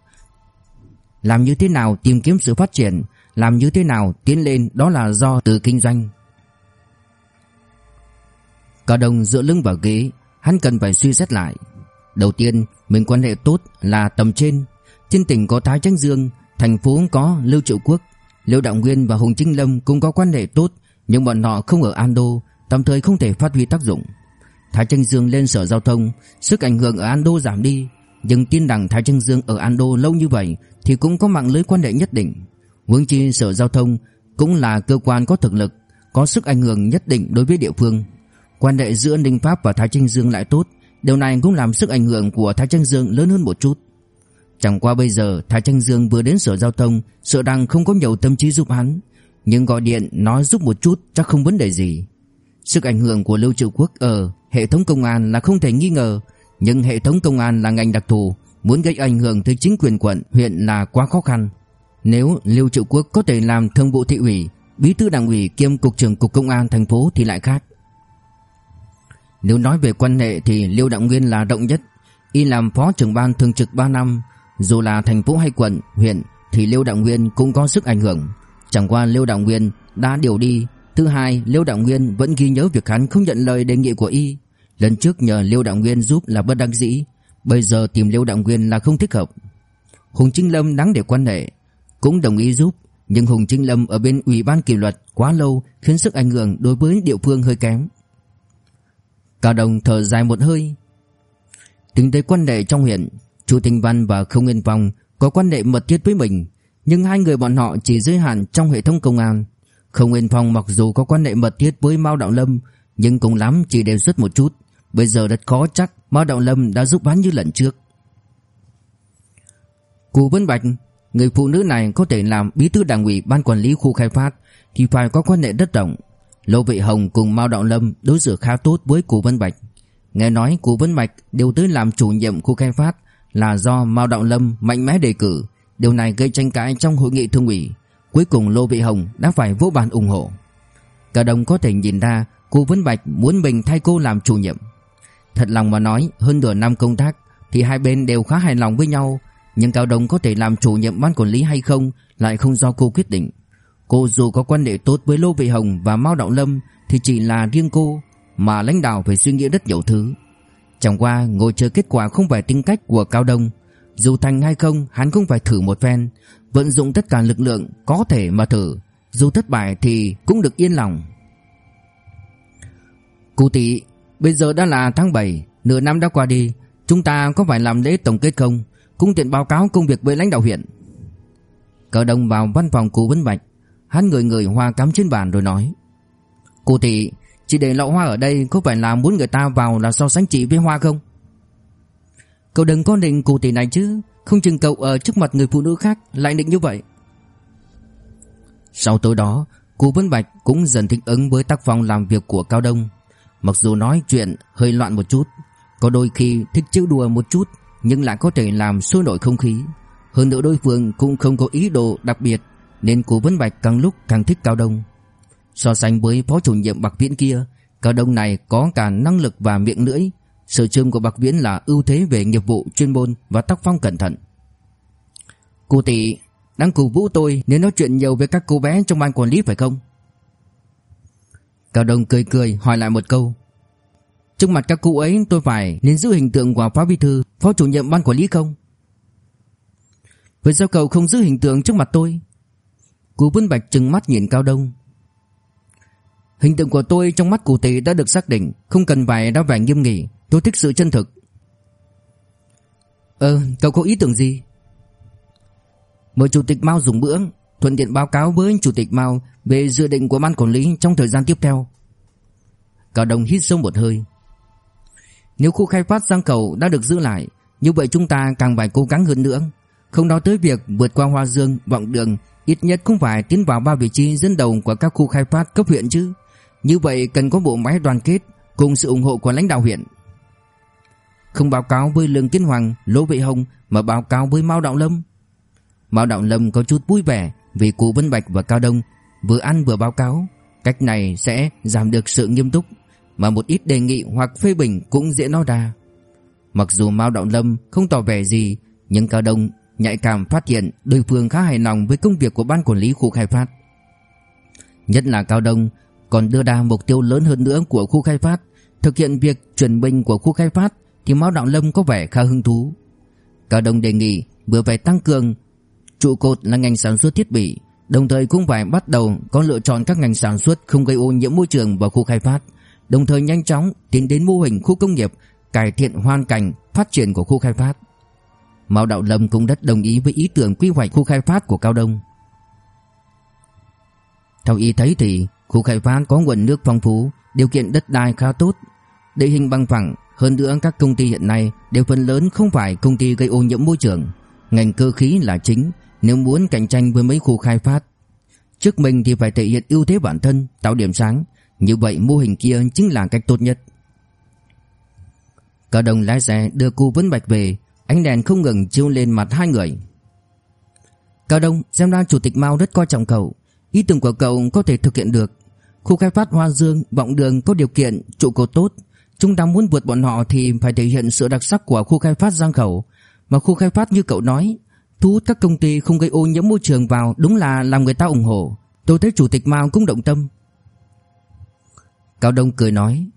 Làm như thế nào tìm kiếm sự phát triển, làm như thế nào tiến lên đó là do từ kinh doanh. Cả đồng dựa lưng vào ghế Hắn cần phải suy xét lại Đầu tiên, mình quan hệ tốt là tầm trên. Trên tỉnh có Thái Tránh Dương, Thành phố có Lưu Triệu Quốc. Lưu Đạo Nguyên và Hùng Trinh Lâm cũng có quan hệ tốt, Nhưng bọn họ không ở An Đô, Tạm thời không thể phát huy tác dụng. Thái Tránh Dương lên sở giao thông, Sức ảnh hưởng ở An Đô giảm đi, Nhưng tin rằng Thái Tránh Dương ở An Đô lâu như vậy Thì cũng có mạng lưới quan hệ nhất định. Huống chi sở giao thông Cũng là cơ quan có thực lực, Có sức ảnh hưởng nhất định đối với địa phương. Quan hệ giữa Ninh Pháp và Thái Trinh Dương lại tốt. Điều này cũng làm sức ảnh hưởng của Thái Tranh Dương lớn hơn một chút. Chẳng qua bây giờ, Thái Tranh Dương vừa đến sở giao thông, Sợ rằng không có nhiều tâm trí giúp hắn. Nhưng gọi điện, nói giúp một chút chắc không vấn đề gì. Sức ảnh hưởng của Lưu Triệu Quốc ở hệ thống công an là không thể nghi ngờ. Nhưng hệ thống công an là ngành đặc thù, Muốn gây ảnh hưởng tới chính quyền quận, huyện là quá khó khăn. Nếu Lưu Triệu Quốc có thể làm thương vụ thị ủy, Bí thư đảng ủy kiêm cục trưởng cục công an thành phố thì lại khác nếu nói về quan hệ thì Liêu Đạo Nguyên là rộng nhất. Y làm phó trưởng ban thường trực 3 năm. Dù là thành phố hay quận, huyện Thì Liêu Đạo Nguyên cũng có sức ảnh hưởng. Chẳng qua Liêu Đạo Nguyên đã điều đi. Thứ hai Liêu Đạo Nguyên vẫn ghi nhớ việc hắn không nhận lời đề nghị của Y. Lần trước nhờ Liêu Đạo Nguyên giúp là bất đắc dĩ. Bây giờ tìm Liêu Đạo Nguyên là không thích hợp. Hùng Trinh Lâm đáng để quan hệ. Cũng đồng ý giúp Nhưng Hùng Trinh Lâm ở bên ủy ban kỷ luật quá lâu Khiến sức ảnh hưởng đối với địa phương hơi kém. Cao đồng thở dài một hơi. Tính tới quan hệ trong huyện, Chu Tinh Văn và Không Nguyên Phong có quan hệ mật thiết với mình, nhưng hai người bọn họ chỉ giới hạn trong hệ thống công an. Không Nguyên Phong mặc dù có quan hệ mật thiết với Mao Đạo Lâm, nhưng cùng lắm chỉ đề xuất một chút. Bây giờ rất khó chắc Mao Đạo Lâm đã giúp hắn như lần trước. Cụ Vân Bạch, người phụ nữ này có thể làm bí thư đảng ủy ban quản lý khu khai phát thì phải có quan hệ rất rộng. Lô Vị Hồng cùng Mao Đạo Lâm đối xử khá tốt với Cố Vân Bạch. Nghe nói Cố Vân Bạch điều tới làm chủ nhiệm khu khai phát là do Mao Đạo Lâm mạnh mẽ đề cử. Điều này gây tranh cãi trong hội nghị thương ủy. Cuối cùng Lô Vị Hồng đã phải vô bàn ủng hộ. Cả đồng có thể nhìn ra Cố Vân Bạch muốn mình thay cô làm chủ nhiệm. Thật lòng mà nói, hơn nửa năm công tác thì hai bên đều khá hài lòng với nhau. Nhưng Cao đồng có thể làm chủ nhiệm ban quản lý hay không lại không do cô quyết định. Cô dù có quan hệ tốt với Lô Vị Hồng và Mao Đạo Lâm thì chỉ là riêng cô mà lãnh đạo phải suy nghĩ rất nhiều thứ. Chẳng qua ngồi chờ kết quả không phải tính cách của Cao Đông. Dù thành hay không hắn cũng phải thử một phen, vận dụng tất cả lực lượng có thể mà thử. Dù thất bại thì cũng được yên lòng. Cụ tỷ, bây giờ đã là tháng 7, nửa năm đã qua đi, chúng ta có phải làm lễ tổng kết không? Cũng tiện báo cáo công việc với lãnh đạo huyện. Cao Đông vào văn phòng cụ Vân Bạch Hắn người người hoa cắm trên bàn rồi nói, Cô tỷ, Chị để lọ hoa ở đây có phải là muốn người ta vào là so sánh chị với hoa không? Cậu đừng có định cô tỷ này chứ, Không chừng cậu ở trước mặt người phụ nữ khác Lại định như vậy. Sau tối đó, Cô Vân Bạch cũng dần thích ứng với tác phong làm việc của Cao Đông. Mặc dù nói chuyện hơi loạn một chút, Có đôi khi thích trêu đùa một chút Nhưng lại có thể làm sôi nổi không khí. Hơn nữa đối phương cũng không có ý đồ đặc biệt nên Cố Vân Bạch càng lúc càng thích Cao Đông. So sánh với phó chủ nhiệm Bạc Viễn kia, Cao Đông này có cả năng lực và miệng lưỡi. Sở trường của Bạc Viễn là ưu thế về nghiệp vụ chuyên môn và tác phong cẩn thận. Cô tỷ đang cổ vũ tôi nên nói chuyện nhiều với các cô bé trong ban quản lý phải không? Cao Đông cười cười hỏi lại một câu. Trước mặt các cụ ấy tôi phải nên giữ hình tượng của phó bí thư, phó chủ nhiệm ban quản lý không? Vì sao cậu không giữ hình tượng trước mặt tôi? Cụ Vân Bạch trừng mắt nhìn Cao Đông. Hình tượng của tôi trong mắt cụ tỷ đã được xác định, không cần phải đau vẻ nghiêm nghị, tôi thích sự chân thực. Ờ, cậu có ý tưởng gì? Mời chủ tịch Mao dùng bữa, thuận tiện báo cáo với chủ tịch Mao về dự định của ban quản lý trong thời gian tiếp theo. Cao Đông hít sâu một hơi. Nếu khu khai phát Giang Cầu đã được giữ lại, như vậy chúng ta càng phải cố gắng hơn nữa. Không nói tới việc vượt qua Hoa Dương, Vọng Đường Ít nhất cũng phải tiến vào ba vị trí dẫn đầu của các khu khai phát cấp huyện chứ. Như vậy cần có bộ máy đoàn kết Cùng sự ủng hộ của lãnh đạo huyện. Không báo cáo với Lương Kiến Hoàng, Lỗ Vệ Hồng Mà báo cáo với Mao Đạo Lâm. Mao Đạo Lâm có chút vui vẻ Vì cụ Vân Bạch và Cao Đông Vừa ăn vừa báo cáo. Cách này sẽ giảm được sự nghiêm túc Mà một ít đề nghị hoặc phê bình cũng dễ nói ra. Mặc dù Mao Đạo Lâm không tỏ vẻ gì Nhưng Cao Đông nhạy cảm phát hiện đối phương khá hài lòng với công việc của ban quản lý khu khai phát. Nhất là Cao Đông còn đưa ra mục tiêu lớn hơn nữa của khu khai phát, thực hiện việc chuyển bình của khu khai phát thì Mao Đạo Lâm có vẻ khá hứng thú. Cao Đông đề nghị vừa phải tăng cường trụ cột là ngành sản xuất thiết bị, đồng thời cũng phải bắt đầu có lựa chọn các ngành sản xuất không gây ô nhiễm môi trường vào khu khai phát, đồng thời nhanh chóng tiến đến mô hình khu công nghiệp, cải thiện hoàn cảnh phát triển của khu khai phát. Mao Đạo Lâm cũng rất đồng ý với ý tưởng quy hoạch khu khai phát của Cao Đông. Theo ý thấy thì khu khai phát có nguồn nước phong phú, điều kiện đất đai khá tốt, địa hình bằng phẳng, hơn nữa các công ty hiện nay đều phần lớn không phải công ty gây ô nhiễm môi trường, ngành cơ khí là chính, nếu muốn cạnh tranh với mấy khu khai phát. Trước mình thì phải thể hiện ưu thế bản thân, tạo điểm sáng, như vậy mô hình kia chính là cách tốt nhất. Cao Đông lái xe đưa cô Vân Bạch về, ánh đèn không ngừng chiếu lên mặt hai người. Cao Đông xem ra chủ tịch Mao rất coi trọng cậu, ý tưởng của cậu có thể thực hiện được. Khu khai phát Hoa Dương, Vọng Đường có điều kiện, trụ cột tốt, chúng ta muốn vượt bọn họ thì phải thể hiện sự đặc sắc của khu khai phát Giang Khẩu, mà khu khai phát như cậu nói, thu hút các công ty không gây ô nhiễm môi trường vào đúng là làm người ta ủng hộ. Tôi thấy chủ tịch Mao cũng động tâm. Cao Đông cười nói,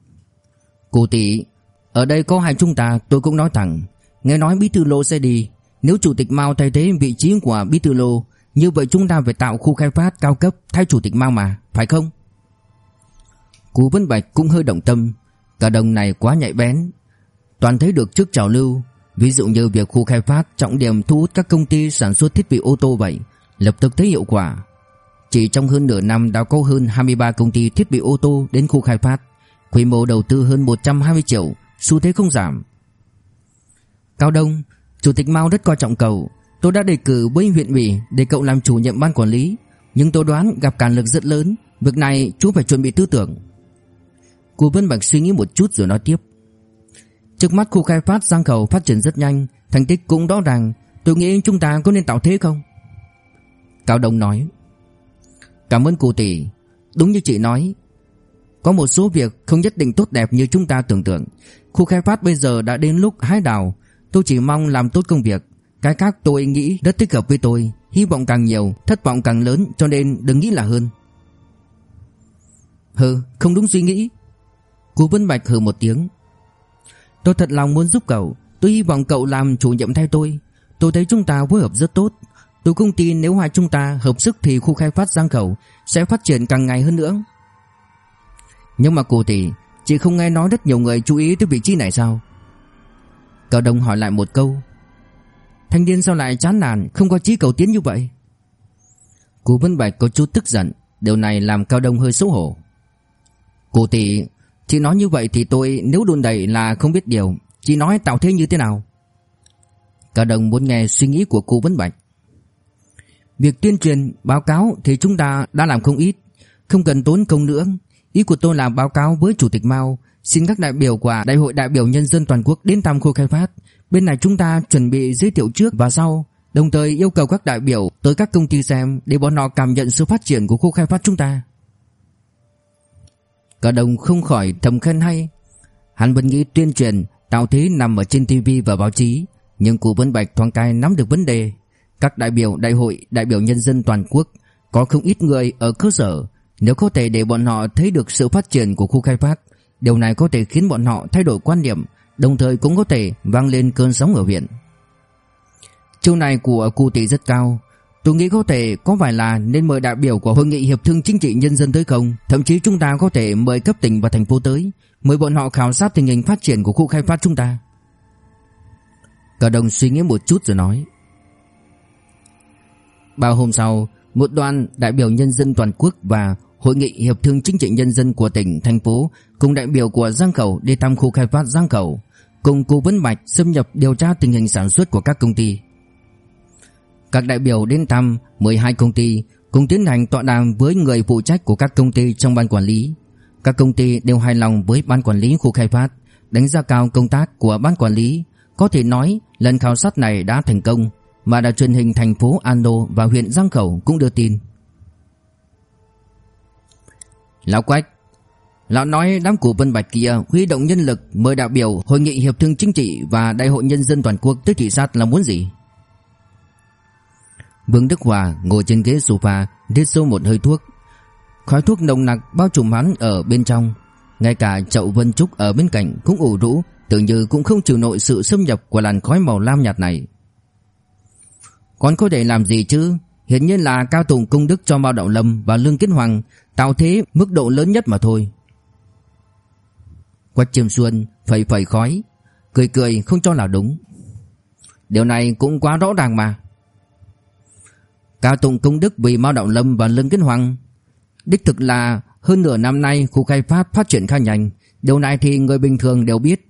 "Cô tỷ, ở đây có hai chúng ta, tôi cũng nói thẳng, nghe nói Bí thư Lô sẽ đi, nếu chủ tịch Mao thay thế vị trí của Bí thư Lô, như vậy chúng ta phải tạo khu khai phát cao cấp thay chủ tịch Mao mà, phải không?" Cú Vân Bạch cũng hơi động tâm, cả đồng này quá nhạy bén, toàn thấy được trước trào lưu, ví dụ như việc khu khai phát trọng điểm thu hút các công ty sản xuất thiết bị ô tô vậy, lập tức thấy hiệu quả. Chỉ trong hơn nửa năm đã có hơn 23 công ty thiết bị ô tô đến khu khai phát, quy mô đầu tư hơn 120 triệu, xu thế không giảm. Cao Đông, Chủ tịch Mao rất coi trọng cậu, tôi đã đề cử với huyện ủy để cậu làm chủ nhiệm ban quản lý, nhưng tôi đoán gặp cản lực rất lớn, việc này chú phải chuẩn bị tư tưởng. Cô Vân Bạch suy nghĩ một chút rồi nói tiếp. Trước mắt khu khai phát Giang Khẩu phát triển rất nhanh, thành tích cũng rõ ràng, tôi nghĩ chúng ta có nên tạo thế không? Cao Đông nói. Cảm ơn cô tỷ, đúng như chị nói, có một số việc không nhất định tốt đẹp như chúng ta tưởng tượng. Khu khai phát bây giờ đã đến lúc hái đào, tôi chỉ mong làm tốt công việc. Cái khác tôi nghĩ rất thích hợp với tôi, hy vọng càng nhiều, thất vọng càng lớn cho nên đừng nghĩ là hơn. Hừ, không đúng suy nghĩ. Cô Vân Bạch hừ một tiếng. Tôi thật lòng muốn giúp cậu, tôi hy vọng cậu làm chủ nhiệm thay tôi. Tôi thấy chúng ta phối hợp rất tốt. Tôi không tin nếu hai chúng ta hợp sức thì khu khai phát Giang Khẩu sẽ phát triển càng ngày hơn nữa. Nhưng mà cô thì Chị không nghe nói rất nhiều người chú ý tới vị trí này sao Cao Đông hỏi lại một câu. Thanh niên sao lại chán nản, Không có chí cầu tiến như vậy? Cô Vân Bạch có chút tức giận, Điều này làm Cao Đông hơi xấu hổ. Cô tỷ, Chị nói như vậy thì tôi nếu đồn đẩy là không biết điều. Chị nói tạo thế như thế nào? Cao Đông muốn nghe suy nghĩ của cô Vân Bạch. Việc tuyên truyền, báo cáo thì chúng ta đã làm không ít. Không cần tốn công nữa. Ý của tôi là báo cáo với Chủ tịch Mao Xin các đại biểu của Đại hội đại biểu nhân dân toàn quốc đến thăm khu khai phát. Bên này chúng ta chuẩn bị giới thiệu trước và sau Đồng thời yêu cầu các đại biểu tới các công ty xem Để bọn họ cảm nhận sự phát triển của khu khai phát chúng ta. Cả đồng không khỏi thầm khen hay. Hắn vẫn nghĩ tuyên truyền Tạo thế nằm ở trên TV và báo chí Nhưng cụ Vân Bạch thoáng cai nắm được vấn đề. Các đại biểu đại hội đại biểu nhân dân toàn quốc Có không ít người ở cơ sở nếu có thể để bọn họ thấy được sự phát triển của khu khai phát, điều này có thể khiến bọn họ thay đổi quan điểm, đồng thời cũng có thể vang lên cơn sóng ở huyện. Chiêu này của cụ tỷ rất cao, tôi nghĩ có thể có phải là nên mời đại biểu của hội nghị hiệp thương chính trị nhân dân tới không, thậm chí chúng ta có thể mời cấp tỉnh và thành phố tới, mời bọn họ khảo sát tình hình phát triển của khu khai phát chúng ta. Cả đồng suy nghĩ một chút rồi nói. Bao hôm sau, một đoàn đại biểu nhân dân toàn quốc và Hội nghị Hiệp thương Chính trị Nhân dân của tỉnh, thành phố cùng đại biểu của Giang Khẩu đi thăm khu khai phát Giang Khẩu, cùng cố vấn Bạch xâm nhập điều tra tình hình sản xuất của các công ty. Các đại biểu đến thăm 12 công ty cùng tiến hành tọa đàm với người phụ trách của các công ty trong ban quản lý. Các công ty đều hài lòng với ban quản lý khu khai phát, đánh giá cao công tác của ban quản lý. Có thể nói lần khảo sát này đã thành công, mà đài truyền hình thành phố Ando và huyện Giang Khẩu cũng đưa tin. Lão Quách Lão nói đám của Vân Bạch kia huy động nhân lực mời đại biểu Hội nghị Hiệp thương Chính trị và Đại hội Nhân dân Toàn quốc tới thị sát là muốn gì? Vương Đức Hòa ngồi trên ghế sofa rít sâu một hơi thuốc. Khói thuốc nồng nặc bao trùm hắn ở bên trong. Ngay cả chậu Vân Trúc ở bên cạnh cũng ủ rũ, Tưởng như cũng không chịu nổi sự xâm nhập của làn khói màu lam nhạt này Còn có thể làm gì chứ Hiện nhiên là cao tùng công đức cho Mao Đạo Lâm và Lương Kiến Hoàng Tạo thế mức độ lớn nhất mà thôi. Quách Chiêm Xuân phẩy phẩy khói, Cười cười không cho là đúng. Điều này cũng quá rõ ràng mà. Cao tụng công đức vì Mao Đạo Lâm và Lương Kiến Hoàng, Đích thực là hơn nửa năm nay khu khai phát phát triển khá nhanh. Điều này thì người bình thường đều biết.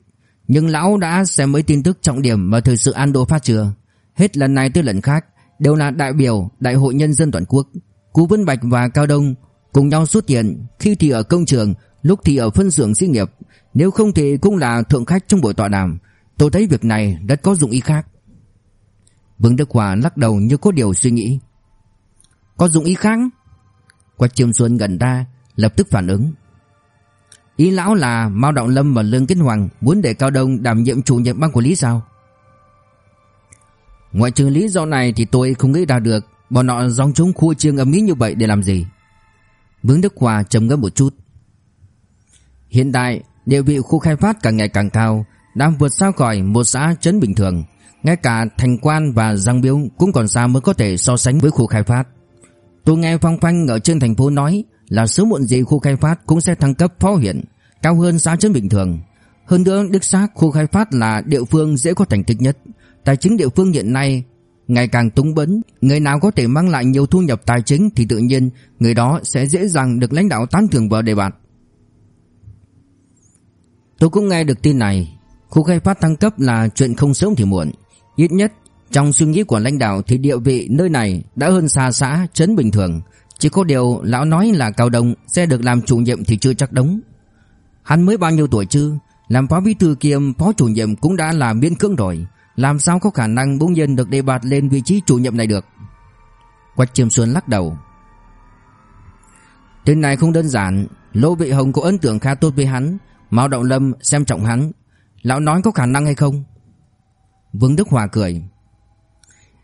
Nhưng lão đã xem mấy tin tức trọng điểm mà thời sự An Đô phát chưa? Hết lần này tới lần khác, Đều là đại biểu Đại hội Nhân dân Toàn quốc, Cú Vân Bạch và Cao Đông Cùng nhau xuất hiện, Khi thì ở công trường, Lúc thì ở phân xưởng xí nghiệp. Nếu không thì cũng là thượng khách trong buổi tọa đàm. Tôi thấy việc này rất có dụng ý khác. Vương Đức Hòa lắc đầu như có điều suy nghĩ. Có dụng ý khác? Quách Chiêm Xuân gần ra, Lập tức phản ứng. Ý lão là Mao Đạo Lâm và Lương Kiến Hoàng Muốn để Cao Đông đảm nhiệm chủ nhiệm ban quản lý sao? Ngoại trừ lý do này thì tôi không nghĩ ra được. Bọn họ dòng chúng khu chiêng âm ý như vậy để làm gì? Vương Đức Hòa trầm ngâm một chút. Hiện tại, địa vị khu khai phát càng ngày càng cao, Đang vượt xa khỏi một xã trấn bình thường. Ngay cả thành quan và giang biếu Cũng còn xa mới có thể so sánh với khu khai phát. Tôi nghe Phong Phanh ở trên thành phố nói Là sớm muộn gì khu khai phát cũng sẽ thăng cấp phó huyện, Cao hơn xã trấn bình thường. Hơn nữa đức xác khu khai phát là địa phương dễ có thành tích nhất. Tài chính địa phương hiện nay ngày càng túng bấn, người nào có thể mang lại nhiều thu nhập tài chính thì tự nhiên người đó sẽ dễ dàng được lãnh đạo tán thưởng vào đề bạt. Tôi cũng nghe được tin này, khu khai phát thăng cấp là chuyện không sớm thì muộn, ít nhất trong suy nghĩ của lãnh đạo thì địa vị nơi này đã hơn xa xã trấn bình thường, chỉ có điều lão nói là Cao đồng sẽ được làm chủ nhiệm thì chưa chắc đúng. Hắn mới bao nhiêu tuổi chứ, làm phó bí thư kiêm phó chủ nhiệm cũng đã là miễn cưỡng rồi. Làm sao có khả năng bỗng nhiên được đề bạt lên vị trí chủ nhiệm này được? Quách Chiêm Xuân lắc đầu. Tên này không đơn giản. Lô Vị Hồng có ấn tượng khá tốt với hắn. Mao Động Lâm xem trọng hắn. Lão nói có khả năng hay không? Vương Đức Hòa cười.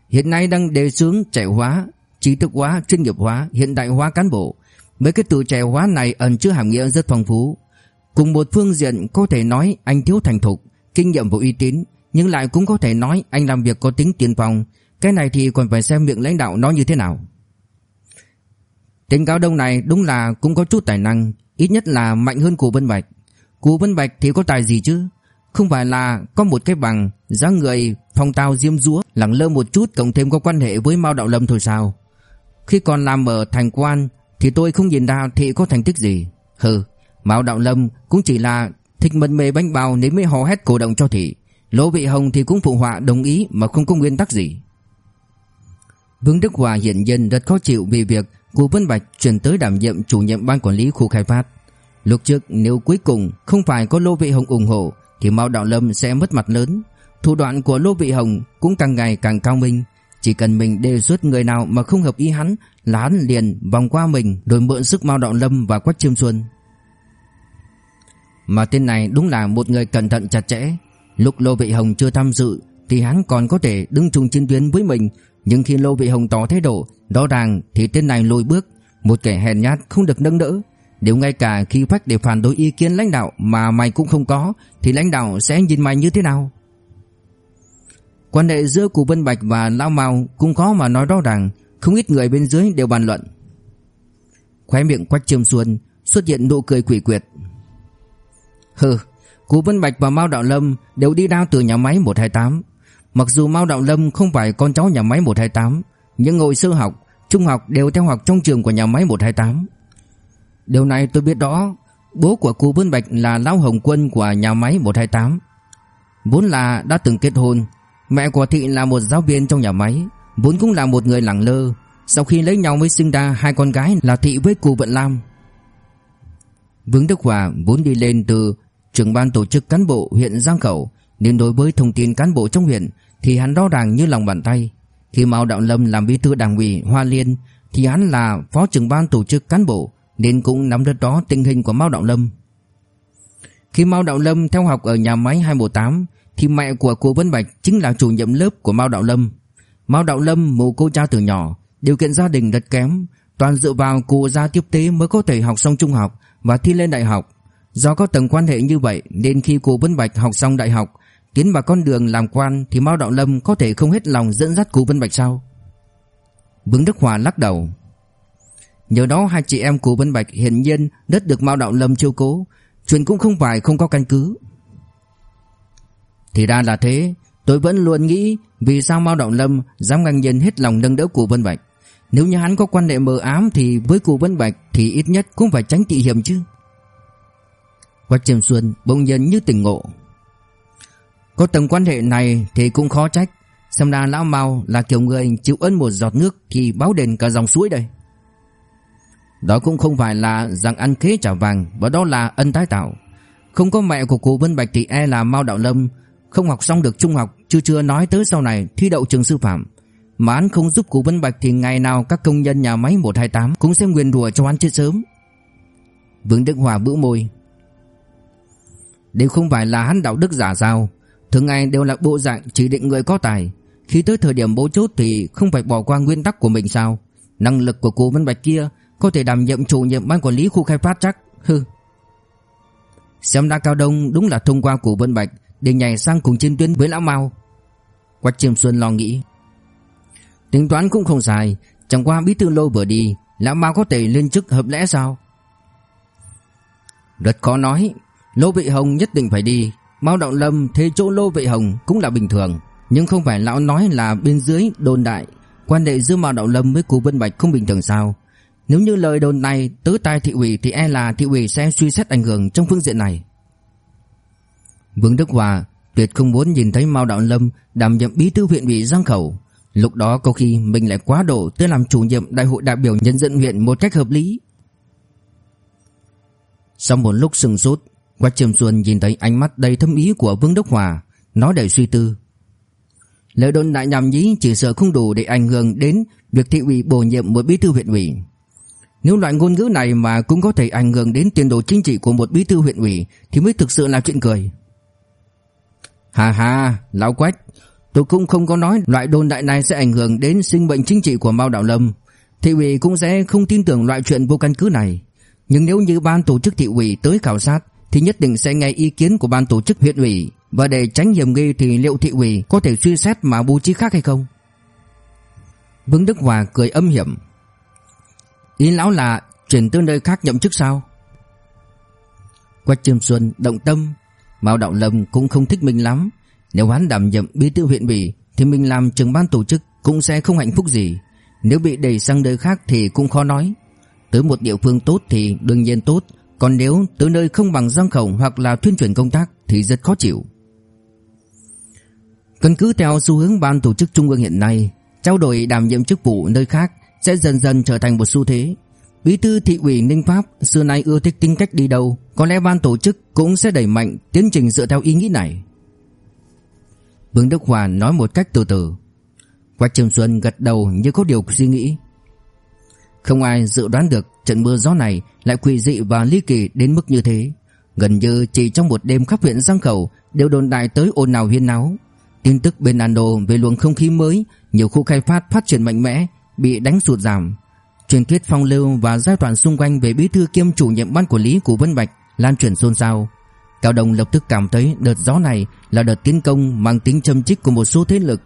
Hiện nay đang đề xướng trẻ hóa trí thức hóa, chuyên nghiệp hóa, hiện đại hóa cán bộ. Mấy cái từ trẻ hóa này ẩn chứa hàm nghĩa rất phong phú. Cùng một phương diện có thể nói anh thiếu thành thục Kinh nghiệm và uy tín nhưng lại cũng có thể nói anh làm việc có tính tiền phòng Cái này thì còn phải xem miệng lãnh đạo nói như thế nào. Tên cao đông này đúng là cũng có chút tài năng, Ít nhất là mạnh hơn cụ Vân Bạch. Cụ Vân Bạch thì có tài gì chứ? Không phải là có một cái bằng dáng người phong tao diêm dúa, Lẳng lơ một chút cộng thêm có quan hệ với Mao Đạo Lâm thôi sao? Khi còn làm ở thành quan Thì tôi không nhìn ra thị có thành tích gì. Hừ, Mao Đạo Lâm cũng chỉ là thích mân mê bánh bao nếu mới hò hét cổ động cho thị. Lỗ Vị Hồng thì cũng phụ họa đồng ý mà không có nguyên tắc gì. Vương Đức Hòa hiện nhiên rất khó chịu vì việc Cụ Vân Bạch chuyển tới đảm nhiệm chủ nhiệm ban quản lý khu khai phát. Lúc trước, nếu cuối cùng không phải có Lô Vị Hồng ủng hộ, thì Mao Đạo Lâm sẽ mất mặt lớn. Thủ đoạn của Lô Vị Hồng cũng càng ngày càng cao minh. Chỉ cần mình đề xuất người nào mà không hợp ý hắn là hắn liền vòng qua mình rồi mượn sức Mao Đạo Lâm và Quách Chiêm Xuân. Mà tên này đúng là một người cẩn thận chặt chẽ Lúc Lô Vị Hồng chưa tham dự thì hắn còn có thể đứng chung chiến tuyến với mình, nhưng khi Lô Vị Hồng tỏ thái độ, rõ ràng thì tên này lùi bước, một kẻ hèn nhát không được nâng đỡ. Nếu ngay cả khi phách để phản đối ý kiến lãnh đạo mà mày cũng không có thì lãnh đạo sẽ nhìn mày như thế nào? Quan hệ giữa Cụ Vân Bạch và Lão Mao cũng có mà nói rõ ràng, không ít người bên dưới đều bàn luận. Khóe miệng Quách Chiêm Xuân xuất hiện nụ cười quỷ quyệt. Hừ, Cố Vân Bạch và Mao Đạo Lâm đều đi ra từ nhà máy 128. Mặc dù Mao Đạo Lâm không phải con cháu nhà máy 128, nhưng ngồi sơ học, trung học đều theo học trong trường của nhà máy 128. Điều này tôi biết rõ, bố của Cố Vân Bạch là lão Hồng Quân của nhà máy 128. Vốn là đã từng kết hôn, mẹ của Thị là một giáo viên trong nhà máy, vốn cũng là một người lẳng lơ. Sau khi lấy nhau mới sinh ra hai con gái là Thị với cụ Vận Lam. Vương Đức Hòa vốn đi lên từ trưởng ban tổ chức cán bộ huyện Giang Khẩu nên đối với thông tin cán bộ trong huyện thì hắn rõ ràng như lòng bàn tay. Khi Mao Đạo Lâm làm bí thư đảng ủy Hoa Liên thì hắn là phó trưởng ban tổ chức cán bộ nên cũng nắm rất rõ tình hình của Mao Đạo Lâm. Khi Mao Đạo Lâm theo học ở nhà máy 218 thì mẹ của cô Vân Bạch chính là chủ nhiệm lớp của Mao Đạo Lâm. Mao Đạo Lâm mù cô cha từ nhỏ, điều kiện gia đình rất kém, toàn dựa vào cô gia tiếp tế mới có thể học xong trung học và thi lên đại học. Do có tầng quan hệ như vậy nên khi cô Vân Bạch học xong đại học, tiến vào con đường làm quan thì Mao Đạo Lâm có thể không hết lòng dẫn dắt cô Vân Bạch sao? Vương Đức Hòa lắc đầu. Nhờ đó hai chị em của Vân Bạch hiển nhiên rất được Mao Đạo Lâm chiêu cố, chuyện cũng không phải không có căn cứ. Thì ra là thế, tôi vẫn luôn nghĩ vì sao Mao Đạo Lâm dám ngang nhiên hết lòng nâng đỡ của Vân Bạch. Nếu như hắn có quan hệ mờ ám thì với cụ Vân Bạch thì ít nhất cũng phải tránh tị hiểm chứ. Quách trường Xuân bỗng nhiên như tỉnh ngộ. Có tầng quan hệ này thì cũng khó trách. Xem ra lão Mao là kiểu người chịu ơn một giọt nước thì báo đền cả dòng suối đây. Đó cũng không phải là rằng ăn khế trả vàng và đó là ân tái tạo. Không có mẹ của cụ Vân Bạch thì e là Mao Đạo Lâm không học xong được trung học, chưa chưa nói tới sau này thi đậu trường sư phạm. Mà anh không giúp cụ Vân Bạch thì ngày nào các công nhân nhà máy 128 cũng sẽ nguyền rủa cho anh chết sớm. Vương Đức Hòa bĩu môi. Đều không phải là hắn đạo đức giả sao? Thường ngày đều là bộ dạng chỉ định người có tài. Khi tới thời điểm bố chốt thì không phải bỏ qua nguyên tắc của mình sao? Năng lực của cụ Vân Bạch kia có thể đảm nhiệm chủ nhiệm ban quản lý khu khai phát chắc. Hừ. Xem ra Cao Đông đúng là thông qua cụ Vân Bạch để nhảy sang cùng chiến tuyến với lão Mao. Quách Chiêm Xuân lo nghĩ. Tính toán cũng không dài, chẳng qua bí thư lô vừa đi, lão Mao có thể lên chức hợp lẽ sao? Rất khó nói, Lô Vị Hồng nhất định phải đi, Mao Đạo Lâm thế chỗ Lô Vị Hồng cũng là bình thường, nhưng không phải lão nói là bên dưới đồn đại quan hệ giữa Mao Đạo Lâm với Cú Vân Bạch không bình thường sao? Nếu như lời đồn này tới tai thị ủy thì e là thị ủy sẽ suy xét ảnh hưởng trong phương diện này. Vương Đức Hòa tuyệt không muốn nhìn thấy Mao Đạo Lâm đảm nhiệm bí thư huyện ủy Giang Khẩu. Lúc đó có khi mình lại quá độ tới làm chủ nhiệm đại hội đại biểu nhân dân huyện một cách hợp lý. Sau một lúc sừng sốt, Quách Trường Xuân nhìn thấy ánh mắt đầy thâm ý của Vương Đức Hòa, nói đầy suy tư. Lời đồn đại nhằm nhí chỉ sợ không đủ để ảnh hưởng đến việc thị ủy bổ nhiệm một bí thư huyện ủy. Nếu loại ngôn ngữ này mà cũng có thể ảnh hưởng đến tiền đồ chính trị của một bí thư huyện ủy thì mới thực sự là chuyện cười. Hà hà, lão quách, tôi cũng không có nói loại đồn đại này sẽ ảnh hưởng đến sinh bệnh chính trị của Mao Đạo Lâm. Thị ủy cũng sẽ không tin tưởng loại chuyện vô căn cứ này. Nhưng nếu như ban tổ chức thị ủy tới khảo sát thì nhất định sẽ nghe ý kiến của ban tổ chức huyện ủy và để tránh hiểm nghi thì liệu thị ủy có thể suy xét mà bố trí khác hay không? Vương Đức Hòa cười âm hiểm. Ý lão là chuyển tới nơi khác nhậm chức sao? Quách Chiêm Xuân động tâm Mao Đạo Lâm cũng không thích mình lắm Nếu hắn đảm nhiệm bí thư huyện ủy Thì mình làm trưởng ban tổ chức Cũng sẽ không hạnh phúc gì Nếu bị đẩy sang nơi khác thì cũng khó nói Tới một địa phương tốt thì đương nhiên tốt còn nếu tới nơi không bằng giang khẩu Hoặc là tuyên truyền công tác Thì rất khó chịu Căn cứ theo xu hướng ban tổ chức trung ương hiện nay Trao đổi đảm nhiệm chức vụ nơi khác Sẽ dần dần trở thành một xu thế Bí thư thị ủy Ninh Pháp xưa nay ưa thích tính cách đi đâu, có lẽ ban tổ chức cũng sẽ đẩy mạnh tiến trình dựa theo ý nghĩ này. Vương Đức Hòa nói một cách từ từ. Quách Trường Xuân gật đầu như có điều suy nghĩ. Không ai dự đoán được trận mưa gió này lại quỷ dị và ly kỳ đến mức như thế. Gần như chỉ trong một đêm khắp huyện Giang Khẩu đều đồn đại tới ồn ào huyên náo. Tin tức bên Ando về luồng không khí mới, nhiều khu khai phát phát triển mạnh mẽ, bị đánh sụt giảm. Truyền thuyết phong lưu và giai đoạn xung quanh về bí thư kiêm chủ nhiệm ban quản lý của Vân Bạch lan truyền xôn xao. Cao Đồng lập tức cảm thấy đợt gió này là đợt tiến công mang tính châm chích của một số thế lực.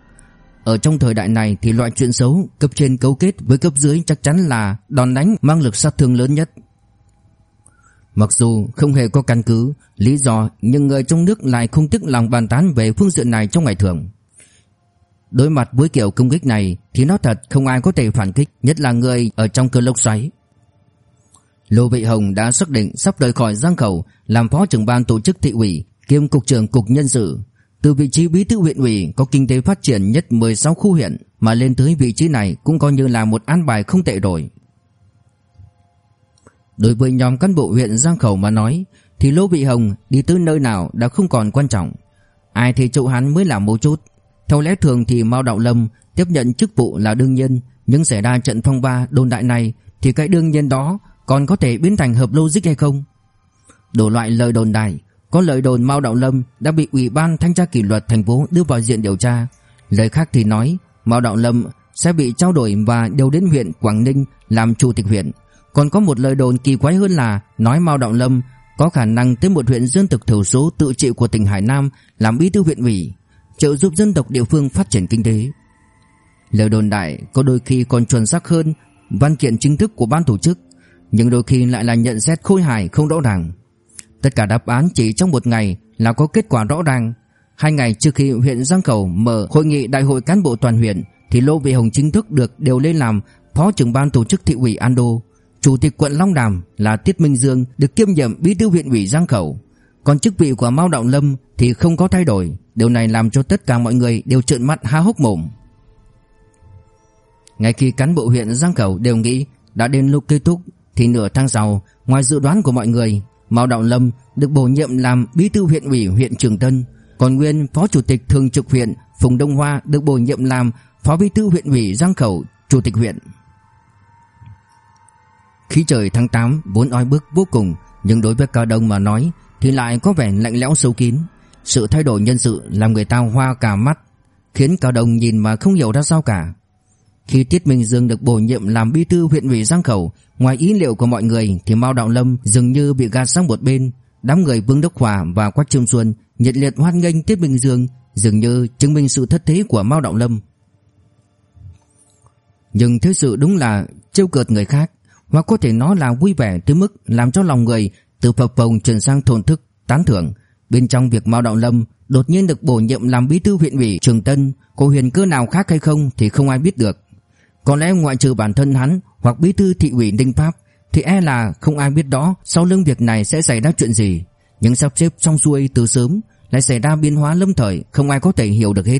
Ở trong thời đại này thì loại chuyện xấu cấp trên cấu kết với cấp dưới chắc chắn là đòn đánh mang lực sát thương lớn nhất. Mặc dù không hề có căn cứ, lý do nhưng người trong nước lại không tức lòng bàn tán về phương diện này trong ngày thường. Đối mặt với kiểu công kích này thì nó thật không ai có thể phản kích, nhất là người ở trong cơn lốc xoáy. Lô Vị Hồng đã xác định sắp rời khỏi Giang Khẩu làm phó trưởng ban tổ chức thị ủy kiêm cục trưởng cục nhân sự. Từ vị trí bí thư huyện ủy có kinh tế phát triển nhất 16 khu huyện mà lên tới vị trí này cũng coi như là một an bài không tệ rồi. Đối với nhóm cán bộ huyện Giang Khẩu mà nói thì Lô Vị Hồng đi tới nơi nào đã không còn quan trọng. Ai thì chỗ hắn mới là mấu chốt. Theo lẽ thường thì Mao Đạo Lâm tiếp nhận chức vụ là đương nhiên, nhưng xảy ra trận phong ba đồn đại này thì cái đương nhiên đó còn có thể biến thành hợp logic hay không? đủ loại lời đồn đại, có lời đồn Mao Đạo Lâm đã bị Ủy ban thanh tra kỷ luật thành phố đưa vào diện điều tra. Lời khác thì nói Mao Đạo Lâm sẽ bị trao đổi và điều đến huyện Quảng Ninh làm chủ tịch huyện. Còn có một lời đồn kỳ quái hơn là nói Mao Đạo Lâm có khả năng tới một huyện dân tộc thiểu số tự trị của tỉnh Hải Nam làm bí thư huyện ủy, trợ giúp dân tộc địa phương phát triển kinh tế. Lời đồn đại có đôi khi còn chuẩn xác hơn văn kiện chính thức của ban tổ chức, nhưng đôi khi lại là nhận xét khôi hài không rõ ràng. Tất cả đáp án chỉ trong một ngày là có kết quả rõ ràng. Hai ngày trước khi huyện Giang Cầu mở hội nghị đại hội cán bộ toàn huyện thì Lô Vị Hồng chính thức được điều lên làm phó trưởng ban tổ chức thị ủy An Đô Chủ tịch quận Long Đàm là Tiết Minh Dương được kiêm nhiệm bí thư huyện ủy Giang Cầu Còn chức vị của Mao Đạo Lâm thì không có thay đổi. Điều này làm cho tất cả mọi người đều trợn mắt há hốc mồm. Ngay khi cán bộ huyện Giang Cầu đều nghĩ đã đến lúc kết thúc thì nửa tháng sau, ngoài dự đoán của mọi người, Mao Đạo Lâm được bổ nhiệm làm bí thư huyện ủy huyện Trường Tân, còn nguyên phó chủ tịch thường trực huyện Phùng Đông Hoa được bổ nhiệm làm phó bí thư huyện ủy Giang Khẩu, chủ tịch huyện. Khí trời tháng 8 vốn oi bức vô cùng, nhưng đối với Cao Đông mà nói thì lại có vẻ lạnh lẽo sâu kín. Sự thay đổi nhân sự làm người ta hoa cả mắt, khiến Cao Đông nhìn mà không hiểu ra sao cả. Khi Tiết Minh Dương được bổ nhiệm làm bí thư huyện ủy Giang Khẩu, ngoài ý liệu của mọi người thì Mao Đạo Lâm dường như bị gạt sang một bên. Đám người Vương Đức Hòa và Quách Trương Xuân nhiệt liệt hoan nghênh Tiết Minh Dương, dường như chứng minh sự thất thế của Mao Đạo Lâm. Nhưng thế sự đúng là trêu cợt người khác, hoặc có thể nói là vui vẻ tới mức làm cho lòng người từ phập phồng chuyển sang thổn thức, tán thưởng. Bên trong việc Mao Đạo Lâm đột nhiên được bổ nhiệm làm bí thư huyện ủy Trường Tân, có huyền cơ nào khác hay không thì không ai biết được. Có lẽ ngoại trừ bản thân hắn hoặc bí thư thị ủy Đinh Pháp thì e là không ai biết đó sau lưng việc này sẽ xảy ra chuyện gì. Nhưng sắp xếp xong xuôi từ sớm lại xảy ra biến hóa lâm thời không ai có thể hiểu được hết.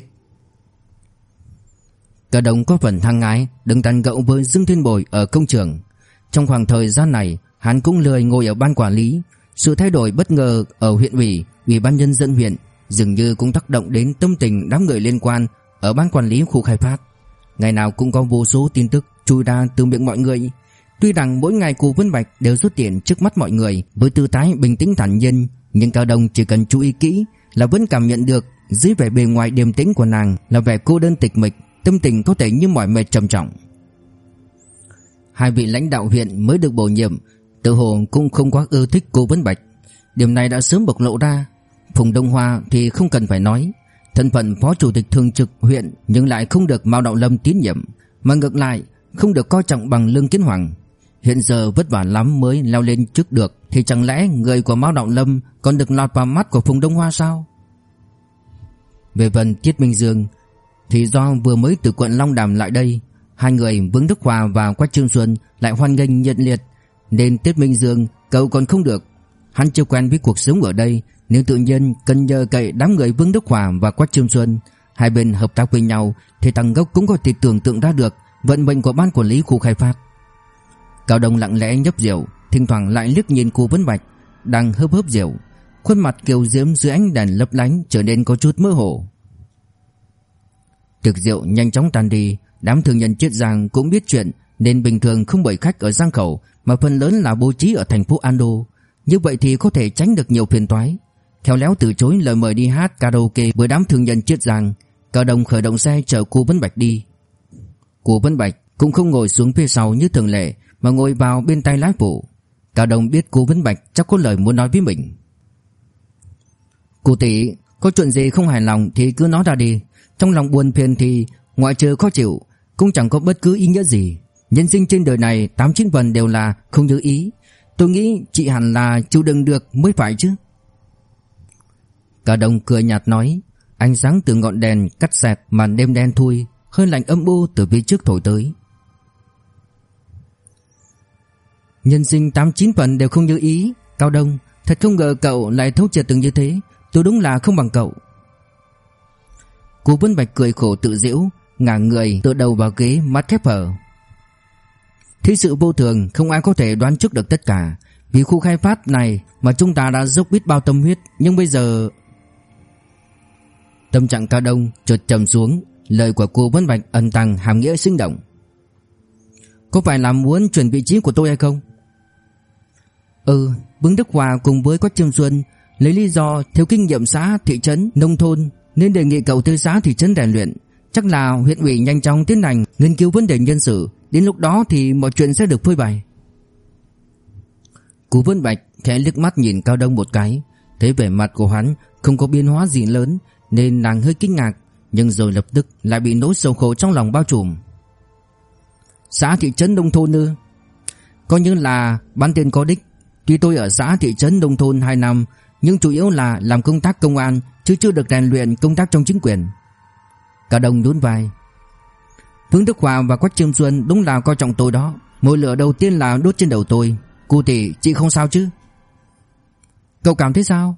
Cả đồng có phần thăng ái đứng tàn gẫu với Dương Thiên Bồi ở công trường. Trong khoảng thời gian này hắn cũng lười ngồi ở ban quản lý. Sự thay đổi bất ngờ ở huyện ủy, ủy ban nhân dân huyện dường như cũng tác động đến tâm tình đám người liên quan ở ban quản lý khu khai phát. Ngày nào cũng có vô số tin tức chui ra từ miệng mọi người. Tuy rằng mỗi ngày cụ Vân Bạch đều xuất hiện trước mắt mọi người với tư thái bình tĩnh thản nhiên, nhưng Cao Đông chỉ cần chú ý kỹ là vẫn cảm nhận được dưới vẻ bề ngoài điềm tĩnh của nàng là vẻ cô đơn tịch mịch, tâm tình có thể như mỏi mệt trầm trọng. Hai vị lãnh đạo huyện mới được bổ nhiệm, tự hồ cũng không quá ưa thích cô Vân Bạch. Điểm này đã sớm bộc lộ ra. Phùng Đông Hoa thì không cần phải nói, Thân phận phó chủ tịch thường trực huyện nhưng lại không được Mao Đạo Lâm tín nhiệm, mà ngược lại không được coi trọng bằng Lương Kiến Hoàng. Hiện giờ vất vả lắm mới leo lên trước được thì chẳng lẽ người của Mao Đạo Lâm còn được lọt vào mắt của Phùng Đông Hoa sao? Về phần Tiết Minh Dương thì do vừa mới từ quận Long Đàm lại đây, hai người Vương Đức Hòa và Quách Trương Xuân lại hoan nghênh nhiệt liệt nên Tiết Minh Dương cầu còn không được. Hắn chưa quen với cuộc sống ở đây nếu tự nhiên cần nhờ cậy đám người Vương Đức Hòa và Quách Trương Xuân. Hai bên hợp tác với nhau, Thì thằng Gốc cũng có thể tưởng tượng ra được Vận mệnh của ban quản lý khu khai phát. Cao Đông lặng lẽ nhấp rượu, Thỉnh thoảng lại liếc nhìn cô vấn Bạch, Đang hớp hớp rượu. Khuôn mặt kiều diễm dưới ánh đèn lấp lánh Trở nên có chút mơ hồ. Thực rượu nhanh chóng tan đi, Đám thương nhân chiết giang cũng biết chuyện, Nên bình thường không bởi khách ở Giang Khẩu, Mà phần lớn là bố trí ở thành phố Ando. Như vậy thì có thể tránh được nhiều phiền toái. Khéo léo từ chối lời mời đi hát karaoke với đám thương nhân chiết giang, Cả đồng khởi động xe chở cô Vân Bạch đi. Cô Vân Bạch cũng không ngồi xuống phía sau như thường lệ, Mà ngồi vào bên tay lái phụ Cả đồng biết cô Vân Bạch chắc có lời muốn nói với mình. Cô tỷ Có chuyện gì không hài lòng thì cứ nói ra đi. Trong lòng buồn phiền thì Ngoại trừ khó chịu, Cũng chẳng có bất cứ ý nghĩa gì. Nhân sinh trên đời này, tám chín phần đều là không như ý. Tôi nghĩ chị hẳn là chịu đựng được mới phải chứ. Cả đồng cười nhạt nói, Ánh sáng từ ngọn đèn cắt xẹp màn đêm đen thui, Hơi lạnh âm u từ phía trước thổi tới. Nhân sinh tám chín phần đều không như ý, Cao Đông, Thật không ngờ cậu lại thấu triệt từng như thế, Tôi đúng là không bằng cậu. Cô Vân Bạch cười khổ tự giễu, Ngả người tựa đầu vào ghế mắt khép hở. Thế sự vô thường Không ai có thể đoán trước được tất cả Vì khu khai phát này Mà chúng ta đã dốc biết bao tâm huyết Nhưng bây giờ Tâm trạng Cao Đông chợt trầm xuống, lời của cô Vân Bạch ẩn tàng hàm nghĩa sinh động. Có phải là muốn chuyển vị trí của tôi hay không? Ừ, Vương Đức Hòa cùng với Quách Trương Xuân lấy lý do thiếu kinh nghiệm xã, thị trấn, nông thôn nên đề nghị cậu tới xã thị trấn rèn luyện. Chắc là huyện ủy nhanh chóng tiến hành nghiên cứu vấn đề nhân sự, đến lúc đó thì mọi chuyện sẽ được phơi bày. Cú Vân Bạch khẽ liếc mắt nhìn Cao Đông một cái, thấy vẻ mặt của hắn không có biến hóa gì lớn nên nàng hơi kinh ngạc, nhưng rồi lập tức lại bị nỗi sầu khổ trong lòng bao trùm. Xã thị trấn nông thôn ư? Coi như là bán tiền có đích, tuy tôi ở xã thị trấn nông thôn 2 năm, nhưng chủ yếu là làm công tác công an chứ chưa được rèn luyện công tác trong chính quyền. Cả đồng nhún vai. Vương Đức Hòa và Quách Trương Xuân đúng là coi trọng tôi đó, mồi lửa đầu tiên là đốt trên đầu tôi. Cụ tỷ, chị không sao chứ? Cậu cảm thấy sao?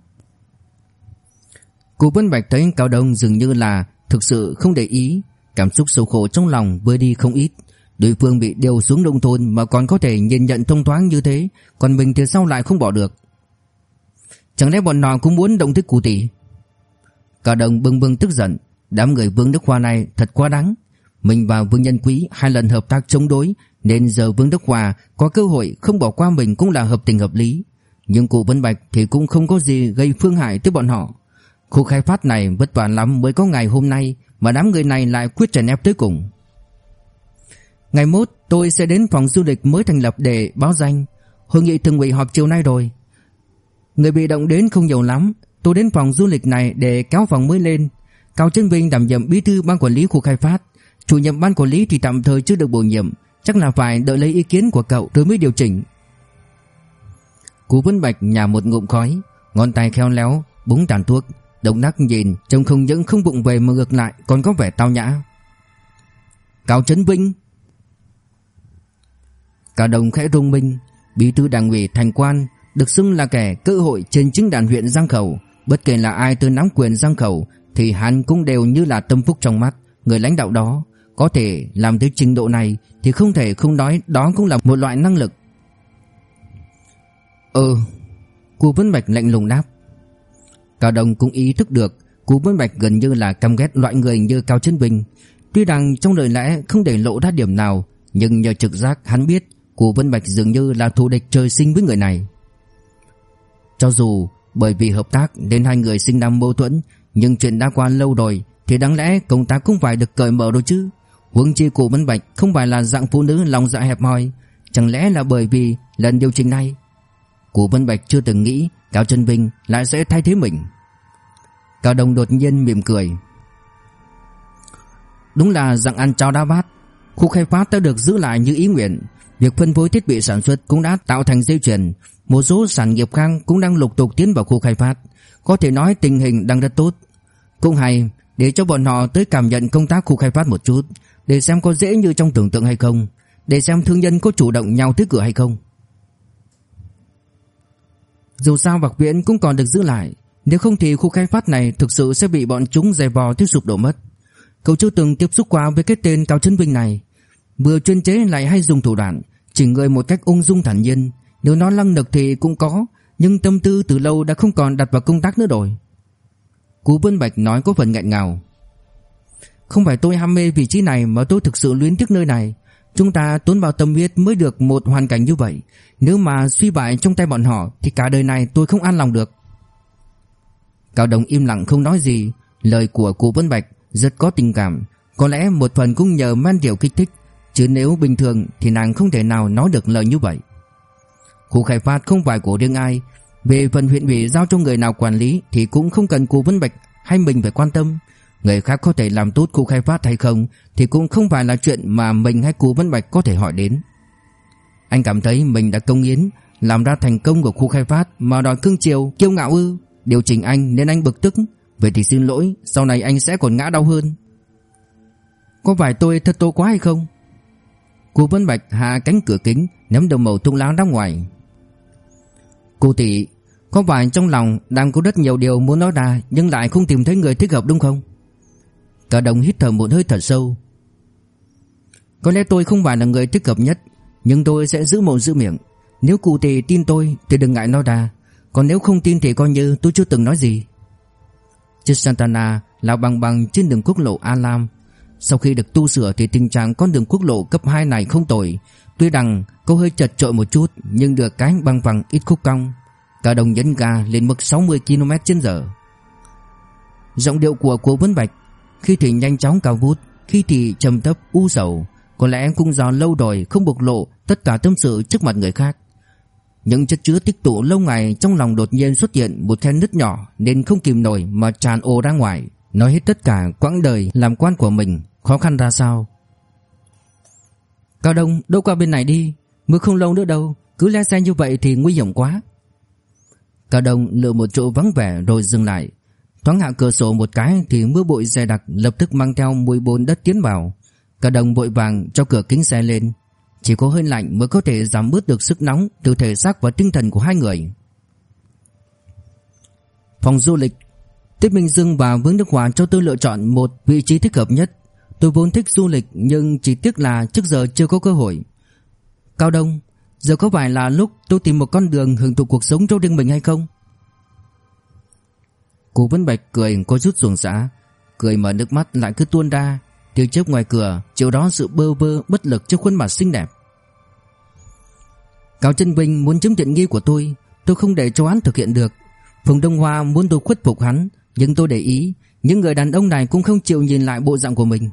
Cô Vân Bạch thấy Cao Đông dường như là thực sự không để ý, cảm xúc sâu khổ trong lòng vơi đi không ít. Đối phương bị điều xuống nông thôn mà còn có thể nhìn nhận thông thoáng như thế, còn mình thì sao lại không bỏ được? Chẳng lẽ bọn họ cũng muốn động tới cụ tỷ? Cao Đông bừng bừng tức giận, đám người Vương Đức Hoa này thật quá đáng. Mình và Vương Nhân Quý hai lần hợp tác chống đối, nên giờ Vương Đức Hòa có cơ hội không bỏ qua mình cũng là hợp tình hợp lý. Nhưng cụ Vân Bạch thì cũng không có gì gây phương hại tới bọn họ. Khu khai phát này vất vả lắm mới có ngày hôm nay mà đám người này lại quyết trần ép tới cùng. Ngày mốt tôi sẽ đến phòng du lịch mới thành lập để báo danh. Hội nghị thường ủy họp chiều nay rồi. Người bị động đến không nhiều lắm. Tôi đến phòng du lịch này để kéo phòng mới lên. Cao Trân Vinh đảm nhiệm bí thư ban quản lý khu khai phát. Chủ nhiệm ban quản lý thì tạm thời chưa được bổ nhiệm. Chắc là phải đợi lấy ý kiến của cậu rồi mới điều chỉnh. Cú Vân Bạch nhả một ngụm khói, ngón tay khéo léo búng tàn thuốc, động tác nhìn trông không những không bụng về mà ngược lại còn có vẻ tao nhã. Cao Trấn Vinh Cả đồng khẽ rung minh, bí thư đảng ủy thành quan được xưng là kẻ cơ hội trên chính đàn huyện Giang Khẩu, bất kể là ai tới nắm quyền Giang Khẩu thì hắn cũng đều như là tâm phúc trong mắt người lãnh đạo đó, có thể làm tới trình độ này thì không thể không nói đó cũng là một loại năng lực. Ờ, ừ, Cù Vân Bạch lạnh lùng đáp. Cao Đông cũng ý thức được cù Vân Bạch gần như là căm ghét loại người như Cao Trấn Bình Tuy rằng trong lời lẽ không để lộ ra điểm nào Nhưng nhờ trực giác hắn biết cù Vân Bạch dường như là thù địch trời sinh với người này Cho dù bởi vì hợp tác nên hai người sinh ra mâu thuẫn nhưng chuyện đã qua lâu rồi, Thì đáng lẽ công tác cũng phải được cởi mở đôi chứ. Huống chi cụ Vân Bạch không phải là dạng phụ nữ lòng dạ hẹp hòi, Chẳng lẽ là bởi vì lần điều chỉnh này? Cụ Vân Bạch chưa từng nghĩ Cao Trân Vinh lại sẽ thay thế mình. Cao Đông đột nhiên mỉm cười. Đúng là dạng ăn cháo đá bát Khu khai phát đã được giữ lại như ý nguyện. Việc phân phối thiết bị sản xuất cũng đã tạo thành dây chuyền, Một số sản nghiệp khác cũng đang lục tục tiến vào khu khai phát. Có thể nói tình hình đang rất tốt. Cũng hay, để cho bọn họ tới cảm nhận công tác khu khai phát một chút, Để xem có dễ như trong tưởng tượng hay không, Để xem thương nhân có chủ động nhau tới cửa hay không. Dù sao Bạc Viễn cũng còn được giữ lại, Nếu không thì khu khai phát này thực sự sẽ bị bọn chúng dè vò tới sụp đổ mất. Cậu chưa từng tiếp xúc qua với cái tên Cao Trấn Vinh này. Vừa chuyên chế lại hay dùng thủ đoạn, Chỉ người một cách ung dung thản nhiên, Nếu nó lăng lực thì cũng có. Nhưng tâm tư từ lâu đã không còn đặt vào công tác nữa rồi. Cú Vân Bạch nói có phần ngạnh ngào. Không phải tôi ham mê vị trí này Mà tôi thực sự luyến tiếc nơi này. Chúng ta tốn bao tâm huyết mới được một hoàn cảnh như vậy. Nếu mà suy bại trong tay bọn họ, Thì cả đời này tôi không an lòng được. Cao Đồng im lặng không nói gì. Lời của cô Vân Bạch rất có tình cảm. Có lẽ một phần cũng nhờ man điều kích thích. Chứ nếu bình thường thì nàng không thể nào nói được lời như vậy. Khu khai phát không phải của riêng ai. Về phần huyện ủy giao cho người nào quản lý Thì cũng không cần cô Vân Bạch hay mình phải quan tâm. Người khác có thể làm tốt khu khai phát hay không Thì cũng không phải là chuyện mà mình hay cô Vân Bạch có thể hỏi đến. Anh cảm thấy mình đã công hiến Làm ra thành công của khu khai phát Mà đòi cương chiều, kiêu ngạo ư. Điều chỉnh anh nên anh bực tức. Vậy thì xin lỗi, sau này anh sẽ còn ngã đau hơn. Có phải tôi thật tố quá hay không? Cô Vân Bạch hạ cánh cửa kính Ném đầu màu tung láng ra ngoài. Cô tỷ Có phải trong lòng đang có rất nhiều điều muốn nói ra Nhưng lại không tìm thấy người thích hợp đúng không? Cả đồng hít thở một hơi thật sâu. Có lẽ tôi không phải là người thích hợp nhất, Nhưng tôi sẽ giữ mồm giữ miệng. Nếu cụ tỷ tin tôi thì đừng ngại nói ra. Còn nếu không tin thì coi như tôi chưa từng nói gì. Chiếc Santana lao bằng bằng trên đường quốc lộ A Lam. Sau khi được tu sửa thì tình trạng con đường quốc lộ cấp 2 này không tồi. Tuy rằng có hơi chật trội một chút, Nhưng được cái bằng phẳng ít khúc cong Cả đồng nhấn ga lên mức 60 km h Giọng điệu của cô Vân Bạch, khi thì nhanh chóng cao vút, Khi thì trầm thấp, u sầu Có lẽ cũng do lâu rồi không bộc lộ Tất cả tâm sự trước mặt người khác Những chất chứa tích tụ lâu ngày trong lòng đột nhiên xuất hiện một khe nứt nhỏ nên không kìm nổi mà tràn ồ ra ngoài. Nói hết tất cả quãng đời làm quan của mình, khó khăn ra sao. Cao Đông đỗ qua bên này đi, mưa không lâu nữa đâu, cứ lái xe như vậy thì nguy hiểm quá. Cao Đông lựa một chỗ vắng vẻ rồi dừng lại. Thoáng hạ cửa sổ một cái thì mưa bụi dày đặc lập tức mang theo mùi bồn đất tiến vào. Cao Đông vội vàng cho cửa kính xe lên. Chỉ có hơi lạnh mới có thể giảm bớt được sức nóng từ thể xác và tinh thần của hai người. Phòng du lịch Tiết Minh Dương và Vương Đức Hòa cho tôi lựa chọn một vị trí thích hợp nhất. Tôi vốn thích du lịch nhưng chỉ tiếc là trước giờ chưa có cơ hội. Cao Đông, giờ có phải là lúc tôi tìm một con đường hưởng thụ cuộc sống cho riêng mình hay không? Cô Vân Bạch cười có chút xuồng xã, cười mà nước mắt lại cứ tuôn ra, tiêu chớp ngoài cửa chiều đó sự bơ vơ bất lực trước khuôn mặt xinh đẹp. Cao Chân Vinh muốn chiếm tiện nghi của tôi, tôi không để cho hắn thực hiện được. Phùng Đông Hoa muốn tôi khuất phục hắn, nhưng tôi để ý, những người đàn ông này cũng không chịu nhìn lại bộ dạng của mình.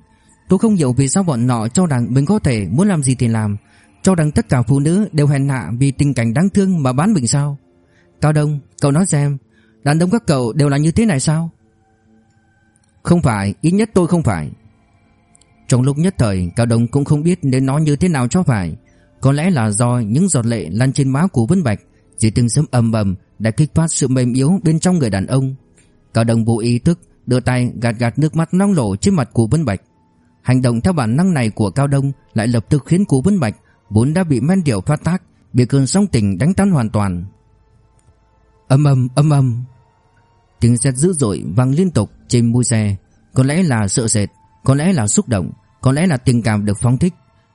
Tôi không hiểu vì sao bọn nọ cho rằng mình có thể muốn làm gì thì làm, cho rằng tất cả phụ nữ đều hèn hạ vì tình cảnh đáng thương mà bán mình sao? Cao Đông, cậu nói xem, đàn ông các cậu đều là như thế này sao? Không phải, ít nhất tôi không phải. Trong lúc nhất thời, Cao Đông cũng không biết nên nói như thế nào cho phải. Có lẽ là do những giọt lệ lăn trên má của Vân Bạch, chỉ từng sớm ầm ầm đã kích phát sự mềm yếu bên trong người đàn ông. Cao Đông vô ý thức đưa tay gạt gạt nước mắt nóng lổ trên mặt của Vân Bạch. Hành động theo bản năng này của Cao Đông lại lập tức khiến Cố Vân Bạch vốn đã bị men điệu phát tác, bị cơn sóng tình đánh tan hoàn toàn. ầm ầm ầm ầm. Tiếng sét dữ dội vang liên tục trên mui xe, có lẽ là sợ sệt, có lẽ là xúc động, có lẽ là tình cảm được phóng thích.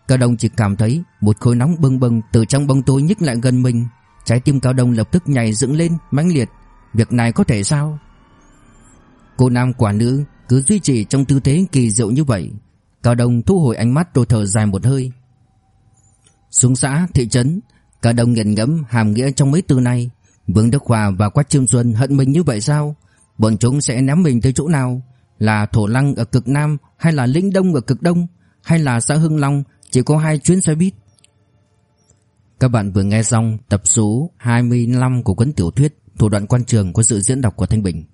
Cao Đông chỉ cảm thấy một khối nóng bừng bừng từ trong bóng tối nhích lại gần mình, trái tim Cao Đông lập tức nhảy dựng lên mãnh liệt. Việc này có thể sao? Cô nam quả nữ cứ duy trì trong tư thế kỳ diệu như vậy. Cao Đông thu hồi ánh mắt rồi thở dài một hơi. Xuống xã, thị trấn, Cao Đông nghiền ngẫm hàm nghĩa trong mấy từ này. Vương Đức Hòa và Quách Trương Xuân hận mình như vậy sao? Bọn chúng sẽ ném mình tới chỗ nào? Là Thổ Lăng ở cực Nam hay là Lĩnh Đông ở cực Đông? Hay là xã Hưng Long chỉ có hai chuyến xe buýt? Các bạn vừa nghe xong tập số 25 của cuốn tiểu thuyết Thủ đoạn quan trường của sự diễn đọc của Thanh Bình.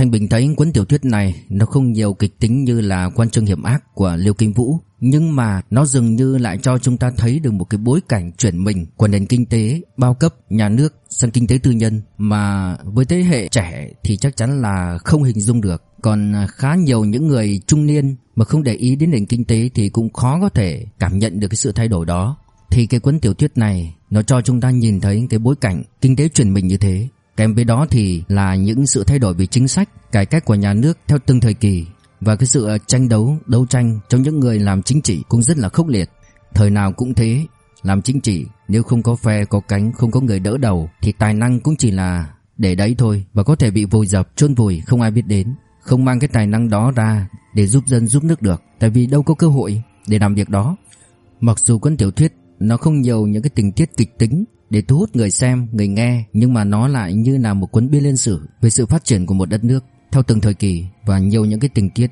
Thanh Bình thấy cuốn tiểu thuyết này nó không nhiều kịch tính như là quan trường hiểm ác của Liêu Kinh Vũ, nhưng mà nó dường như lại cho chúng ta thấy được một cái bối cảnh chuyển mình của nền kinh tế bao cấp nhà nước sang kinh tế tư nhân mà với thế hệ trẻ thì chắc chắn là không hình dung được. Còn khá nhiều những người trung niên mà không để ý đến nền kinh tế thì cũng khó có thể cảm nhận được cái sự thay đổi đó. Thì cái cuốn tiểu thuyết này nó cho chúng ta nhìn thấy cái bối cảnh kinh tế chuyển mình như thế. Kèm với đó thì là những sự thay đổi về chính sách, cải cách của nhà nước theo từng thời kỳ và cái sự ờ, tranh đấu, đấu tranh trong những người làm chính trị cũng rất là khốc liệt. Thời nào cũng thế, làm chính trị nếu không có phe có cánh, không có người đỡ đầu thì tài năng cũng chỉ là để đấy thôi và có thể bị vùi dập, chôn vùi không ai biết đến. Không mang cái tài năng đó ra để giúp dân giúp nước được, tại vì đâu có cơ hội để làm việc đó. Mặc dù cuốn tiểu thuyết nó không nhiều những cái tình tiết kịch tính để thu hút người xem, người nghe nhưng mà nó lại như là một cuốn biên liên sử về sự phát triển của một đất nước theo từng thời kỳ và nhiều những cái tình tiết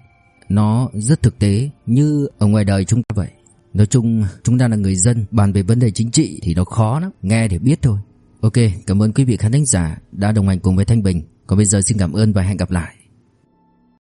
nó rất thực tế như ở ngoài đời chúng ta vậy. Nói chung chúng ta là người dân bàn về vấn đề chính trị thì nó khó lắm, nghe để biết thôi. Ok, cảm ơn quý vị khán thính giả đã đồng hành cùng với Thanh Bình. Còn bây giờ xin cảm ơn và hẹn gặp lại.